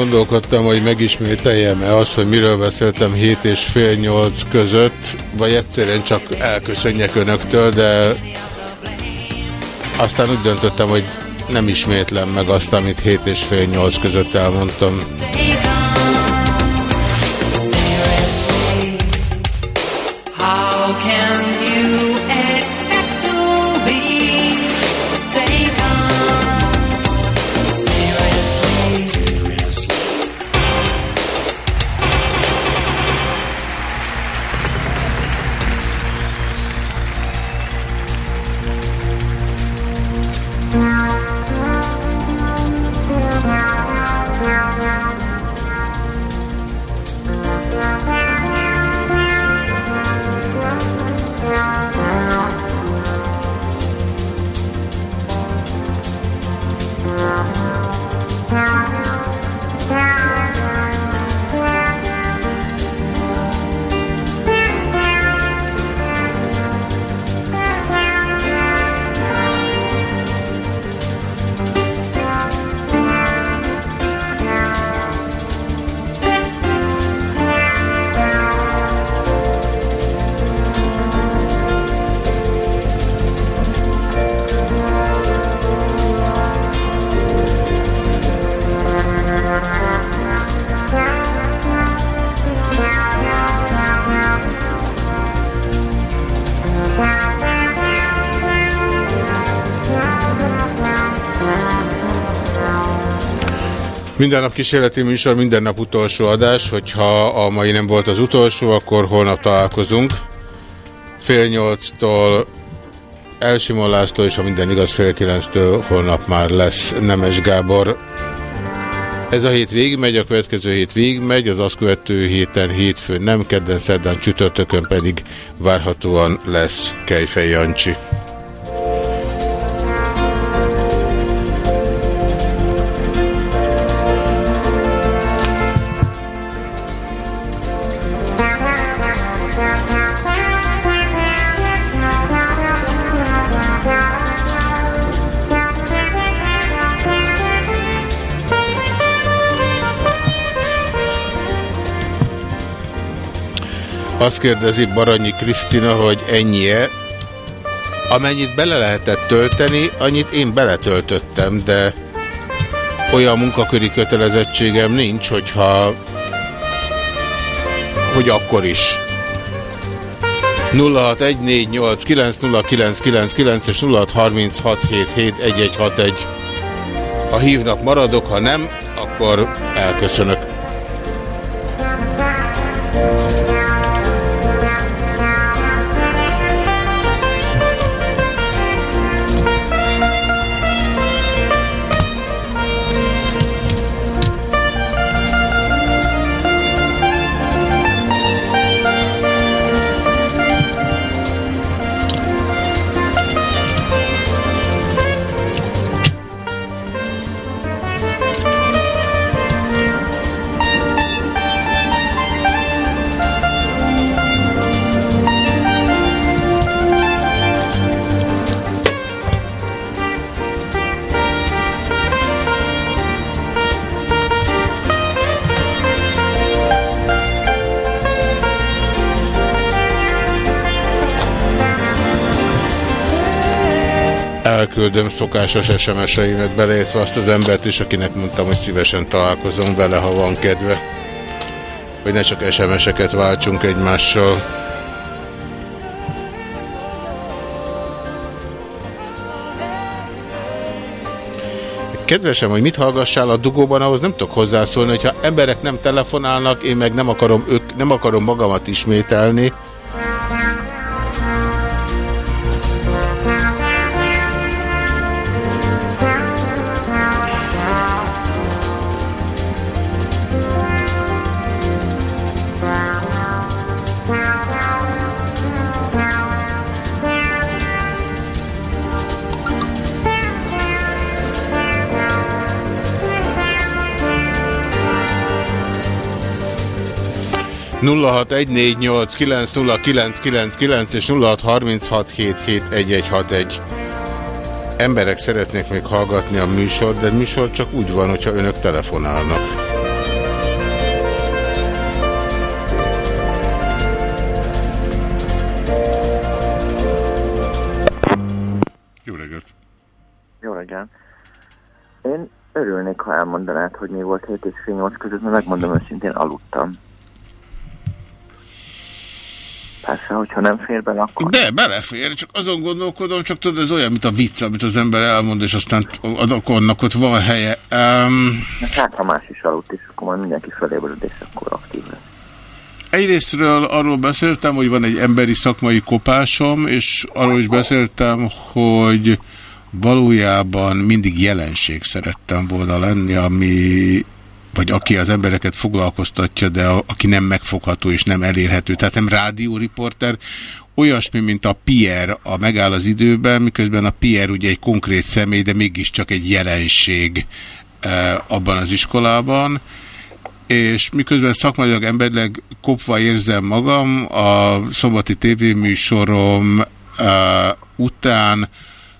[SPEAKER 1] gondolkodtam, hogy megismételjem-e azt, hogy miről beszéltem 7 és fél 8 között, vagy egyszerűen csak elköszönjek önöktől, de aztán úgy döntöttem, hogy nem ismétlem meg azt, amit 7 és fél 8 között elmondtam. Minden nap kísérleti műsor, minden nap utolsó adás, hogyha a mai nem volt az utolsó, akkor holnap találkozunk. Fél nyolctól Elsimon László, és ha minden igaz, fél kilenctől holnap már lesz Nemes Gábor. Ez a hét végigmegy, a következő hét végigmegy, az azt követő héten hétfőn nem, kedden, szerdán, csütörtökön pedig várhatóan lesz Kejfej Jancsi. Azt kérdezi Baranyi Krisztina, hogy ennyi-e. Amennyit bele lehetett tölteni, annyit én beletöltöttem, de olyan munkaköri kötelezettségem nincs, hogyha hogy akkor is. 0614890999 és 0636771161. Ha hívnak, maradok, ha nem, akkor elköszönök. Elküldöm szokásos SMS-eimet, beleértve azt az embert is, akinek mondtam, hogy szívesen találkozom vele, ha van kedve. Hogy ne csak SMS-eket váltsunk egymással. Kedvesem, hogy mit hallgassál a dugóban, ahhoz nem tudok hozzászólni, hogyha emberek nem telefonálnak, én meg nem akarom, ők, nem akarom magamat ismételni, 0614890999 és 0636771161. Emberek szeretnék még hallgatni a műsor, de műsor csak úgy van, hogyha önök telefonálnak. Jó reggelt!
[SPEAKER 14] Jó reggelt. Én örülnék, ha elmondanád, hogy mi volt 7 és fél 8 között, mert megmondom őszintén, aludtam. Persze, hogyha nem fér bele, akkor...
[SPEAKER 1] De, belefér, csak azon gondolkodom, csak tudod, ez olyan, mint a vicc, amit az ember elmond, és aztán annak ott van helye. Um,
[SPEAKER 14] Hát, ha más is aludt, és akkor majd mindenki felébred, és akkor aktív lesz.
[SPEAKER 1] Egyrésztről arról beszéltem, hogy van egy emberi szakmai kopásom, és arról is beszéltem, hogy valójában mindig jelenség szerettem volna lenni, ami vagy aki az embereket foglalkoztatja, de a, aki nem megfogható és nem elérhető. Tehát nem rádióriporter, olyasmi, mint a Pierre a megáll az időben, miközben a Pierre ugye egy konkrét személy, de mégiscsak egy jelenség eh, abban az iskolában és miközben szakmailag emberileg kopva érzem magam, a szombati tévéműsorom uh, után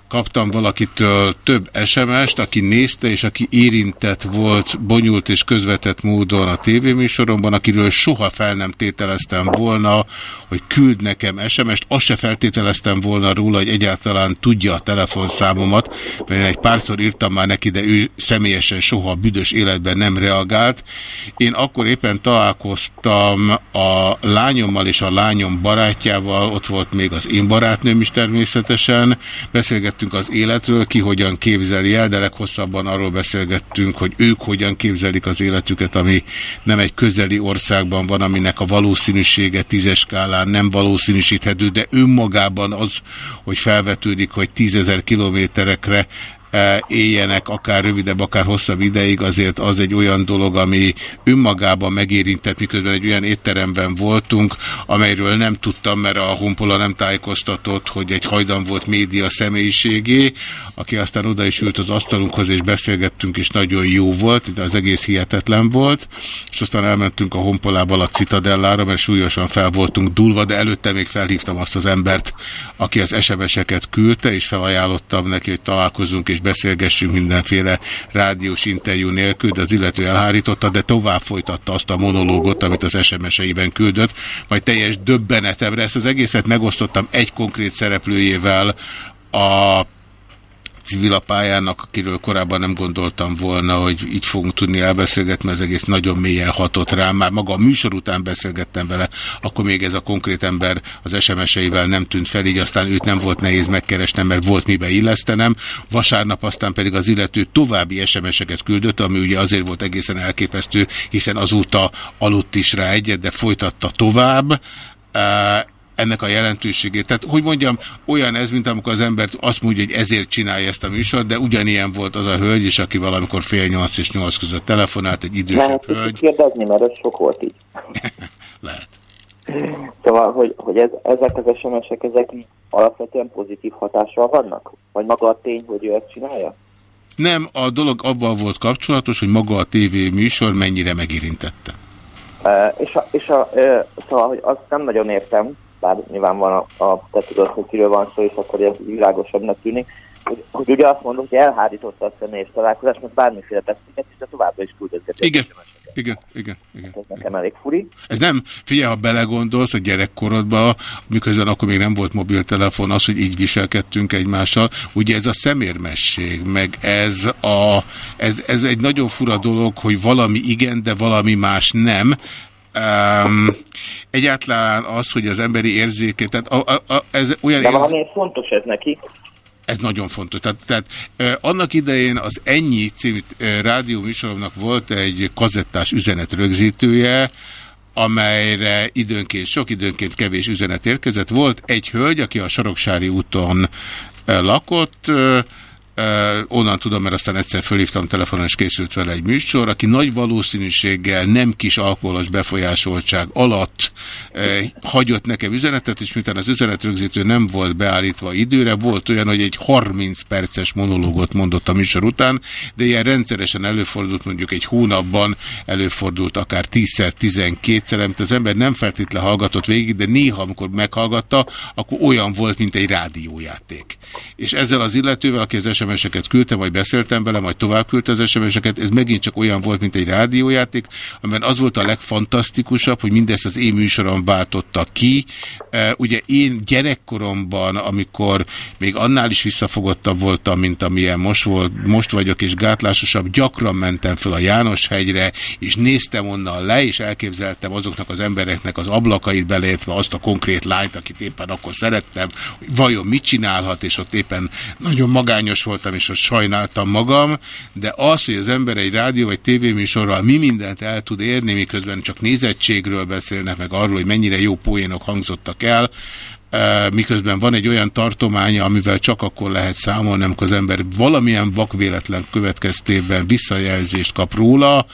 [SPEAKER 1] kaptam valakitől több SMS-t, aki nézte, és aki érintett volt bonyult és közvetett módon a tévéműsoromban, akiről soha fel nem tételeztem volna, hogy küld nekem SMS-t, azt se feltételeztem volna róla, hogy egyáltalán tudja a telefonszámomat, mert én egy párszor írtam már neki, de ő személyesen soha a büdös életben nem reagált. Én akkor éppen találkoztam a lányommal és a lányom barátjával, ott volt még az én barátnőm is természetesen, beszélgettünk az életről, ki hogyan képzeli el, de leghosszabban arról beszélgettünk, hogy ők hogyan képzelik az életüket, ami nem egy közeli országban van, aminek a valószínűsége tízes skálán nem valószínűsíthető, de önmagában az, hogy felvetődik, hogy tízezer kilométerekre éljenek akár rövidebb, akár hosszabb ideig, azért az egy olyan dolog, ami önmagában megérintett, miközben egy olyan étteremben voltunk, amelyről nem tudtam, mert a Honpola nem tájékoztatott, hogy egy hajdan volt média személyiségé, aki aztán oda is ült az asztalunkhoz, és beszélgettünk, és nagyon jó volt, de az egész hihetetlen volt, és aztán elmentünk a Honpolával a Citadellára, mert súlyosan fel voltunk dulva, de előtte még felhívtam azt az embert, aki az SMS-eket küldte, és felajánlottam neki, hogy találkozunk és beszélgessünk mindenféle rádiós interjú nélkül, de az illető elhárította, de tovább folytatta azt a monológot, amit az SMS-eiben küldött, majd teljes döbbenetemre ezt az egészet megosztottam egy konkrét szereplőjével a civilapályának, akiről korábban nem gondoltam volna, hogy így fogunk tudni elbeszélgetni, mert az egész nagyon mélyen hatott rám. Már maga a műsor után beszélgettem vele, akkor még ez a konkrét ember az SMS-eivel nem tűnt fel, így aztán őt nem volt nehéz megkeresnem, mert volt mibe illesztenem. Vasárnap aztán pedig az illető további SMS-eket küldött, ami ugye azért volt egészen elképesztő, hiszen azóta aludt is rá egyet, de folytatta tovább ennek a jelentőségét. Tehát, hogy mondjam, olyan ez, mint amikor az ember azt mondja, hogy ezért csinálja ezt a műsort, de ugyanilyen volt az a hölgy is, aki valamikor fél nyolc és nyolc között telefonált, egy idősebb
[SPEAKER 14] Lehet
[SPEAKER 1] hölgy.
[SPEAKER 14] kérdezni, mert ez sok volt így.
[SPEAKER 1] Lehet.
[SPEAKER 14] Szóval, hogy, hogy ez, ezek az SMS-ek, ezek alapvetően pozitív hatással vannak? Vagy maga a tény, hogy ő ezt csinálja?
[SPEAKER 1] Nem, a dolog abban volt kapcsolatos, hogy maga a TV műsor mennyire megérintette.
[SPEAKER 14] Uh, és a, és a, uh, szóval, hogy azt nem nagyon értem, bár nyilván van a, a te tudod, hogy kiről van szó, és akkor ez világosabbnak tűnik, hogy, hogy ugye azt mondom, hogy elhárította a személyes találkozást, mert bármiféle teszteket, és te továbbra is küldözgeti.
[SPEAKER 1] Igen. Igen, igen, igen.
[SPEAKER 14] Ez nekem elég furi.
[SPEAKER 1] Ez nem, figyelj, ha belegondolsz a gyerekkorodba, miközben akkor még nem volt mobiltelefon, az, hogy így viselkedtünk egymással, ugye ez a szemérmesség, meg ez, a, ez, ez egy nagyon fura dolog, hogy valami igen, de valami más nem, Um, egyáltalán az, hogy az emberi érzéke, tehát a, a, a, ez olyan
[SPEAKER 14] De
[SPEAKER 1] érz...
[SPEAKER 14] valami fontos ez neki.
[SPEAKER 1] Ez nagyon fontos. Tehát, tehát eh, annak idején az Ennyi című eh, rádió műsoromnak volt egy kazettás üzenet rögzítője, amelyre időnként sok, időnként kevés üzenet érkezett. Volt egy hölgy, aki a Soroksári úton eh, lakott, onnan tudom, mert aztán egyszer fölhívtam telefonon, és készült vele egy műsor, aki nagy valószínűséggel nem kis alkoholos befolyásoltság alatt uh, hagyott nekem üzenetet, és miután az üzenetrögzítő nem volt beállítva időre, volt olyan, hogy egy 30 perces monológot mondott a műsor után, de ilyen rendszeresen előfordult, mondjuk egy hónapban előfordult akár 10-szer, 12-szer, amit az ember nem feltétlen hallgatott végig, de néha, amikor meghallgatta, akkor olyan volt, mint egy rádiójáték. És ezzel az illetővel, aki az SMS-eket küldte, vagy beszéltem vele, majd tovább küldte az SMS-eket, ez megint csak olyan volt, mint egy rádiójáték, amiben az volt a legfantasztikusabb, hogy mindezt az én műsorom váltotta ki. E, ugye én gyerekkoromban, amikor még annál is visszafogottabb voltam, mint amilyen most, volt, most vagyok, és gátlásosabb, gyakran mentem fel a János-hegyre, és néztem onnan le, és elképzeltem azoknak az embereknek az ablakait beleértve azt a konkrét lányt, akit éppen akkor szerettem, hogy vajon mit csinálhat, és ott éppen nagyon magányos voltam, és ott sajnáltam magam, de az, hogy az ember egy rádió vagy tévéműsorral mi mindent el tud érni, miközben csak nézettségről beszélnek, meg arról, hogy mennyire jó poénok hangzottak el, miközben van egy olyan tartománya, amivel csak akkor lehet számolni, amikor az ember valamilyen vakvéletlen következtében visszajelzést kap róla,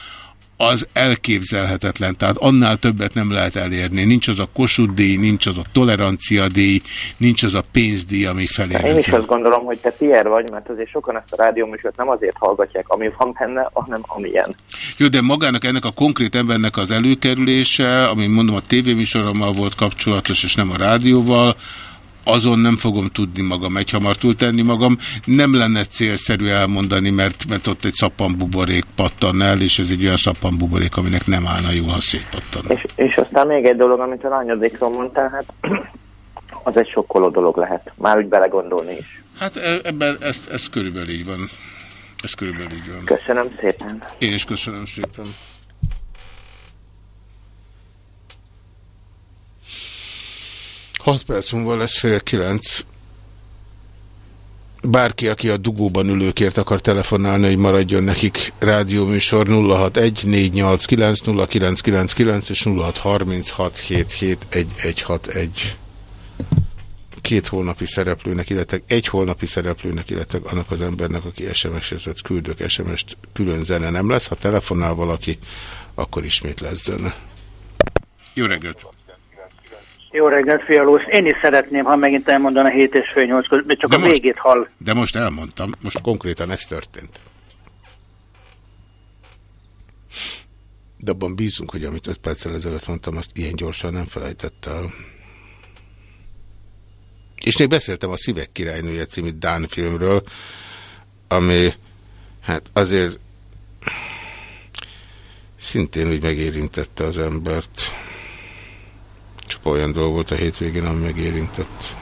[SPEAKER 1] az elképzelhetetlen, tehát annál többet nem lehet elérni. Nincs az a Kossuth díj, nincs az a tolerancia díj, nincs az a pénzdíj, ami felé
[SPEAKER 14] Én is azt gondolom, hogy te Pierre vagy, mert azért sokan ezt a rádióműsort nem azért hallgatják, ami van benne, hanem amilyen.
[SPEAKER 1] Jó, de magának ennek a konkrét embernek az előkerülése, ami mondom a tévéműsorommal volt kapcsolatos, és nem a rádióval, azon nem fogom tudni magam egyhamartul tenni magam. Nem lenne célszerű elmondani, mert, mert ott egy szappanbuborék pattan el, és ez egy olyan szappanbuborék, aminek nem állna jól, ha szétpattan.
[SPEAKER 14] És, és aztán még egy dolog, amit a lányodékról mondtál, hát az egy sokkoló dolog lehet. Már úgy belegondolni is.
[SPEAKER 1] Hát e- ebben ez, ez körülbelül így van. Ez körülbelül így van.
[SPEAKER 14] Köszönöm szépen.
[SPEAKER 1] Én is köszönöm szépen. Hat perc múlva lesz fél kilenc. Bárki, aki a dugóban ülőkért akar telefonálni, hogy maradjon nekik rádióműsor 061-489-0999 és 0636771161. Két holnapi szereplőnek, illetve egy holnapi szereplőnek, illetve annak az embernek, aki SMS-ezett, küldök SMS-t, külön zene nem lesz. Ha telefonál valaki, akkor ismét lesz zene. Jó reggelt!
[SPEAKER 15] Jó reggelt, Fialósz. Én is szeretném, ha megint elmondaná 7 és fél 8 között, csak
[SPEAKER 1] De
[SPEAKER 15] a
[SPEAKER 1] most-
[SPEAKER 15] végét hall.
[SPEAKER 1] De most elmondtam, most konkrétan ez történt. De abban bízunk, hogy amit 5 perccel ezelőtt mondtam, azt ilyen gyorsan nem felejtett el. És még beszéltem a Szívek királynője című Dán filmről, ami hát azért szintén úgy megérintette az embert. Csupa olyan dolog volt a hétvégén, ami megérintett.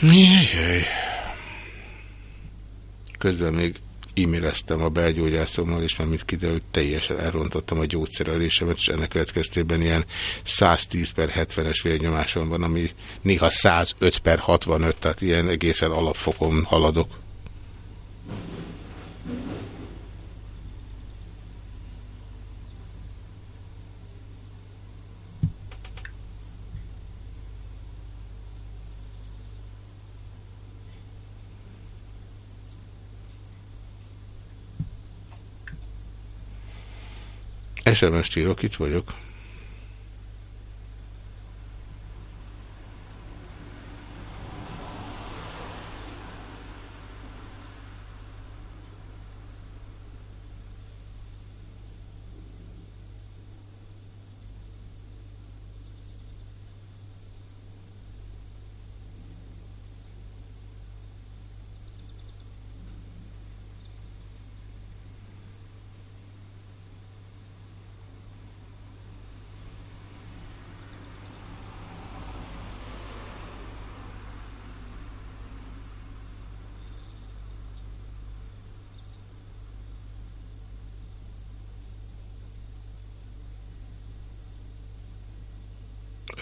[SPEAKER 1] Jaj. Közben még e-maileztem a belgyógyászommal, és már mit kiderült, teljesen elrontottam a gyógyszerelésemet, és ennek következtében ilyen 110 per 70-es vérnyomásom van, ami néha 105 per 65, tehát ilyen egészen alapfokon haladok. SMS-t írok, itt vagyok.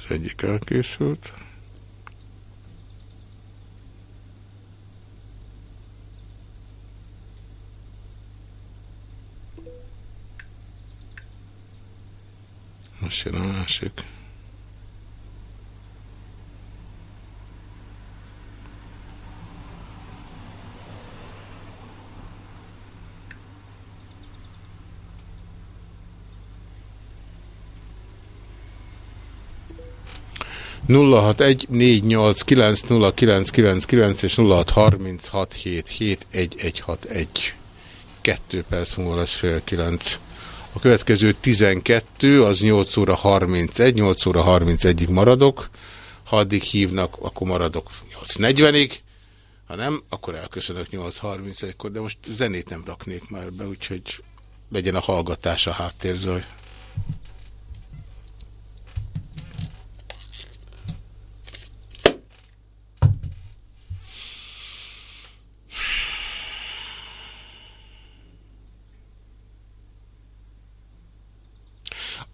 [SPEAKER 1] az egyik elkészült. Most jön a másik. 061 és 0636771161. Kettő perc múlva lesz fél kilenc. A következő 12, az 8 óra 31, 8 óra 31-ig maradok. Ha addig hívnak, akkor maradok 8.40-ig. Ha nem, akkor elköszönök 8.31-kor, de most zenét nem raknék már be, úgyhogy legyen a hallgatás a háttérzaj.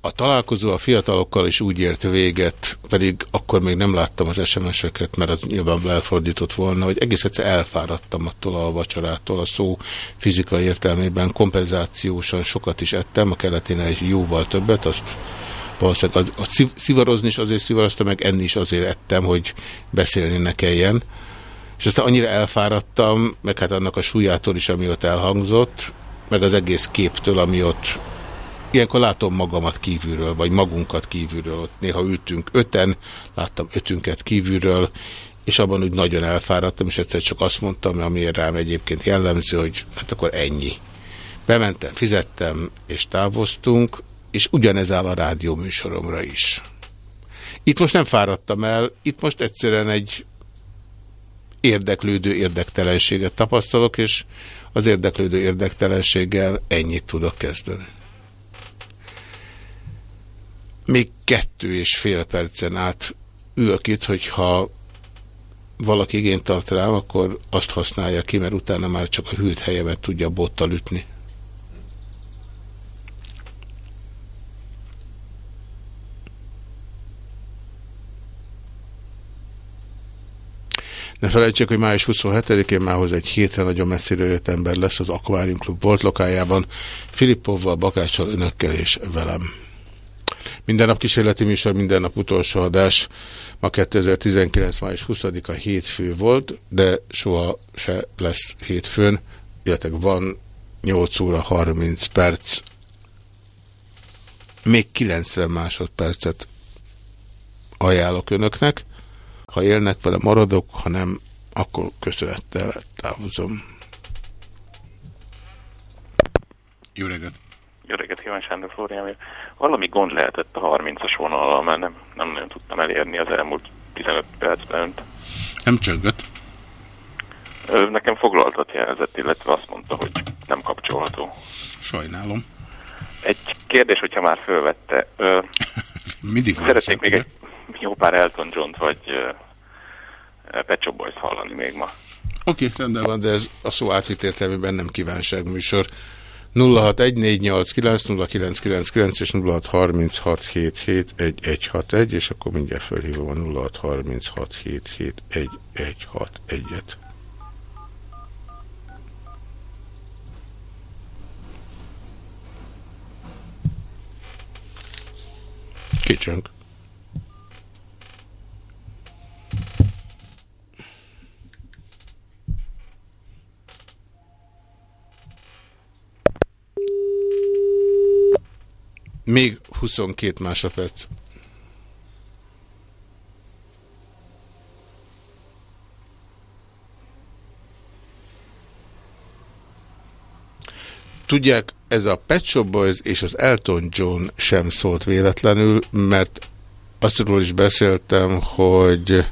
[SPEAKER 1] A találkozó a fiatalokkal is úgy ért véget, pedig akkor még nem láttam az SMS-eket, mert az nyilván belfordított volna, hogy egész egyszer elfáradtam attól a vacsorától, a szó fizikai értelmében kompenzációsan sokat is ettem, a keleténél egy jóval többet, azt valószínűleg az, a szivarozni is azért szivaroztam, meg enni is azért ettem, hogy beszélni ne kelljen. És aztán annyira elfáradtam, meg hát annak a súlyától is, ami ott elhangzott, meg az egész képtől, ami ott Ilyenkor látom magamat kívülről, vagy magunkat kívülről. Ott néha ültünk öten, láttam ötünket kívülről, és abban úgy nagyon elfáradtam, és egyszer csak azt mondtam, ami rám egyébként jellemző, hogy hát akkor ennyi. Bementem, fizettem, és távoztunk, és ugyanez áll a rádió műsoromra is. Itt most nem fáradtam el, itt most egyszerűen egy érdeklődő érdektelenséget tapasztalok, és az érdeklődő érdektelenséggel ennyit tudok kezdeni. Még kettő és fél percen át ülök itt, hogyha valaki igényt tart rám, akkor azt használja ki, mert utána már csak a hűlt helyemet tudja bottal ütni. Ne felejtsék, hogy május 27-én mához egy hétre nagyon messzire jött ember lesz az Aquarium Club volt lokájában, Filippovval, Bakáccsal, önökkel és velem. Minden nap kísérleti műsor, minden nap utolsó adás. Ma 2019. május 20-a hétfő volt, de soha se lesz hétfőn, illetve van 8 óra 30 perc, még 90 másodpercet ajánlok önöknek. Ha élnek vele, maradok, ha nem, akkor köszönettel távozom. Jó reggelt!
[SPEAKER 16] Jó reggelt, Iván Sándor Flórián valami gond lehetett a 30-as vonalal, mert nem, nem nagyon tudtam elérni az elmúlt 15 percben önt.
[SPEAKER 1] Nem csöngött?
[SPEAKER 16] Nekem foglaltat jelzett, illetve azt mondta, hogy nem kapcsolható.
[SPEAKER 1] Sajnálom.
[SPEAKER 16] Egy kérdés, hogyha már fölvette.
[SPEAKER 1] Mindig
[SPEAKER 16] Szeretnék még egy jó pár Elton John-t, vagy Pet Shop Boys hallani még ma.
[SPEAKER 1] Oké, okay, rendben van, de ez a szó átvitt értelmében nem kívánságműsor. 0614890999 és 0636771161, és akkor mindjárt felhívom a 0636771161-et. Kicsönk. Még 22 másodperc. Tudják, ez a Pet Shop Boys és az Elton John sem szólt véletlenül, mert aztról is beszéltem, hogy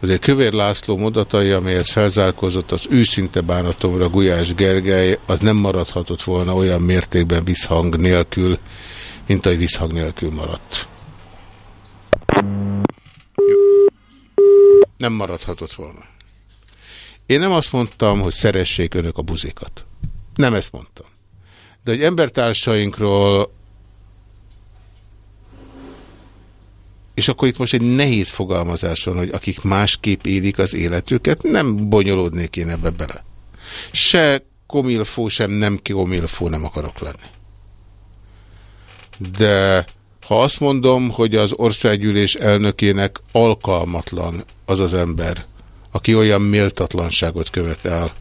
[SPEAKER 1] azért Kövér László modatai, amelyet felzárkozott az őszinte bánatomra Gulyás Gergely, az nem maradhatott volna olyan mértékben visszhang nélkül, mint ahogy visszhang nélkül maradt. Nem maradhatott volna. Én nem azt mondtam, hogy szeressék önök a buzikat. Nem ezt mondtam. De hogy embertársainkról és akkor itt most egy nehéz fogalmazás van, hogy akik másképp élik az életüket, nem bonyolódnék én ebbe bele. Se komilfó, sem nem komilfó nem akarok lenni de Ha azt mondom, hogy az országgyűlés elnökének alkalmatlan az az ember, aki olyan méltatlanságot követel,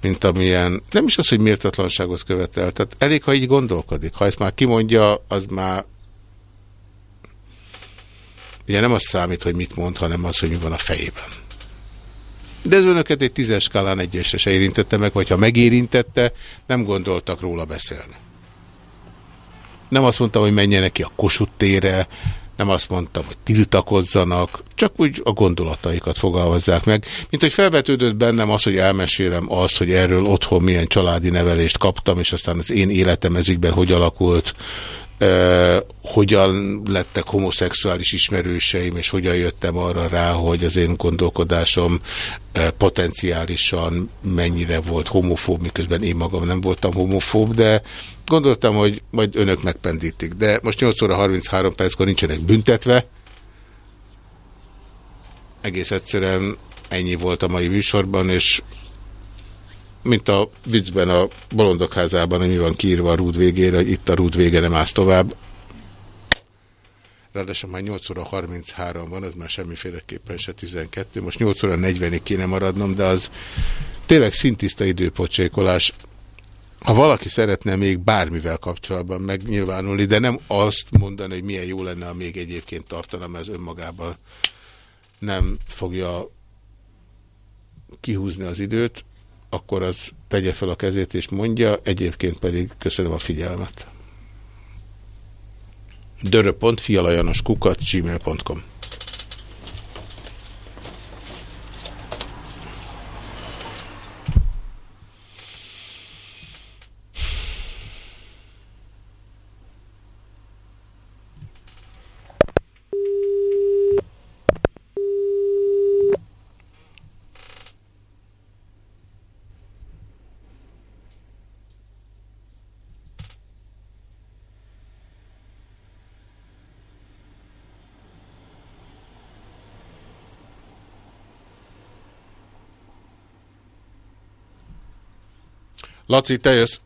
[SPEAKER 1] mint amilyen, nem is az, hogy méltatlanságot követel, tehát elég, ha így gondolkodik. Ha ezt már kimondja, az már ugye nem az számít, hogy mit mond, hanem az, hogy mi van a fejében. De ez önöket egy tízes skálán egyesre se érintette meg, vagy ha megérintette, nem gondoltak róla beszélni. Nem azt mondtam, hogy menjenek ki a Kossuth térre, nem azt mondtam, hogy tiltakozzanak, csak úgy a gondolataikat fogalmazzák meg. Mint hogy felvetődött bennem az, hogy elmesélem azt, hogy erről otthon milyen családi nevelést kaptam, és aztán az én életem ezügyben hogy alakult, Uh, hogyan lettek homoszexuális ismerőseim, és hogyan jöttem arra rá, hogy az én gondolkodásom potenciálisan mennyire volt homofób, miközben én magam nem voltam homofób, de gondoltam, hogy majd önök megpendítik. De most 8 óra 33 perckor nincsenek büntetve. Egész egyszerűen ennyi volt a mai műsorban, és mint a viccben a bolondok házában, van kiírva a rúd végére, itt a rúd vége nem állsz tovább. Ráadásul már 8 óra 33 van, az már semmiféleképpen se 12. Most 8 óra 40-ig kéne maradnom, de az tényleg szintiszta időpocsékolás. Ha valaki szeretne még bármivel kapcsolatban megnyilvánulni, de nem azt mondani, hogy milyen jó lenne, ha még egyébként tartanám, ez önmagában nem fogja kihúzni az időt, akkor az tegye fel a kezét és mondja, egyébként pedig köszönöm a figyelmet. dörö.fialajanoskukat gmail.com Laci, te jössz.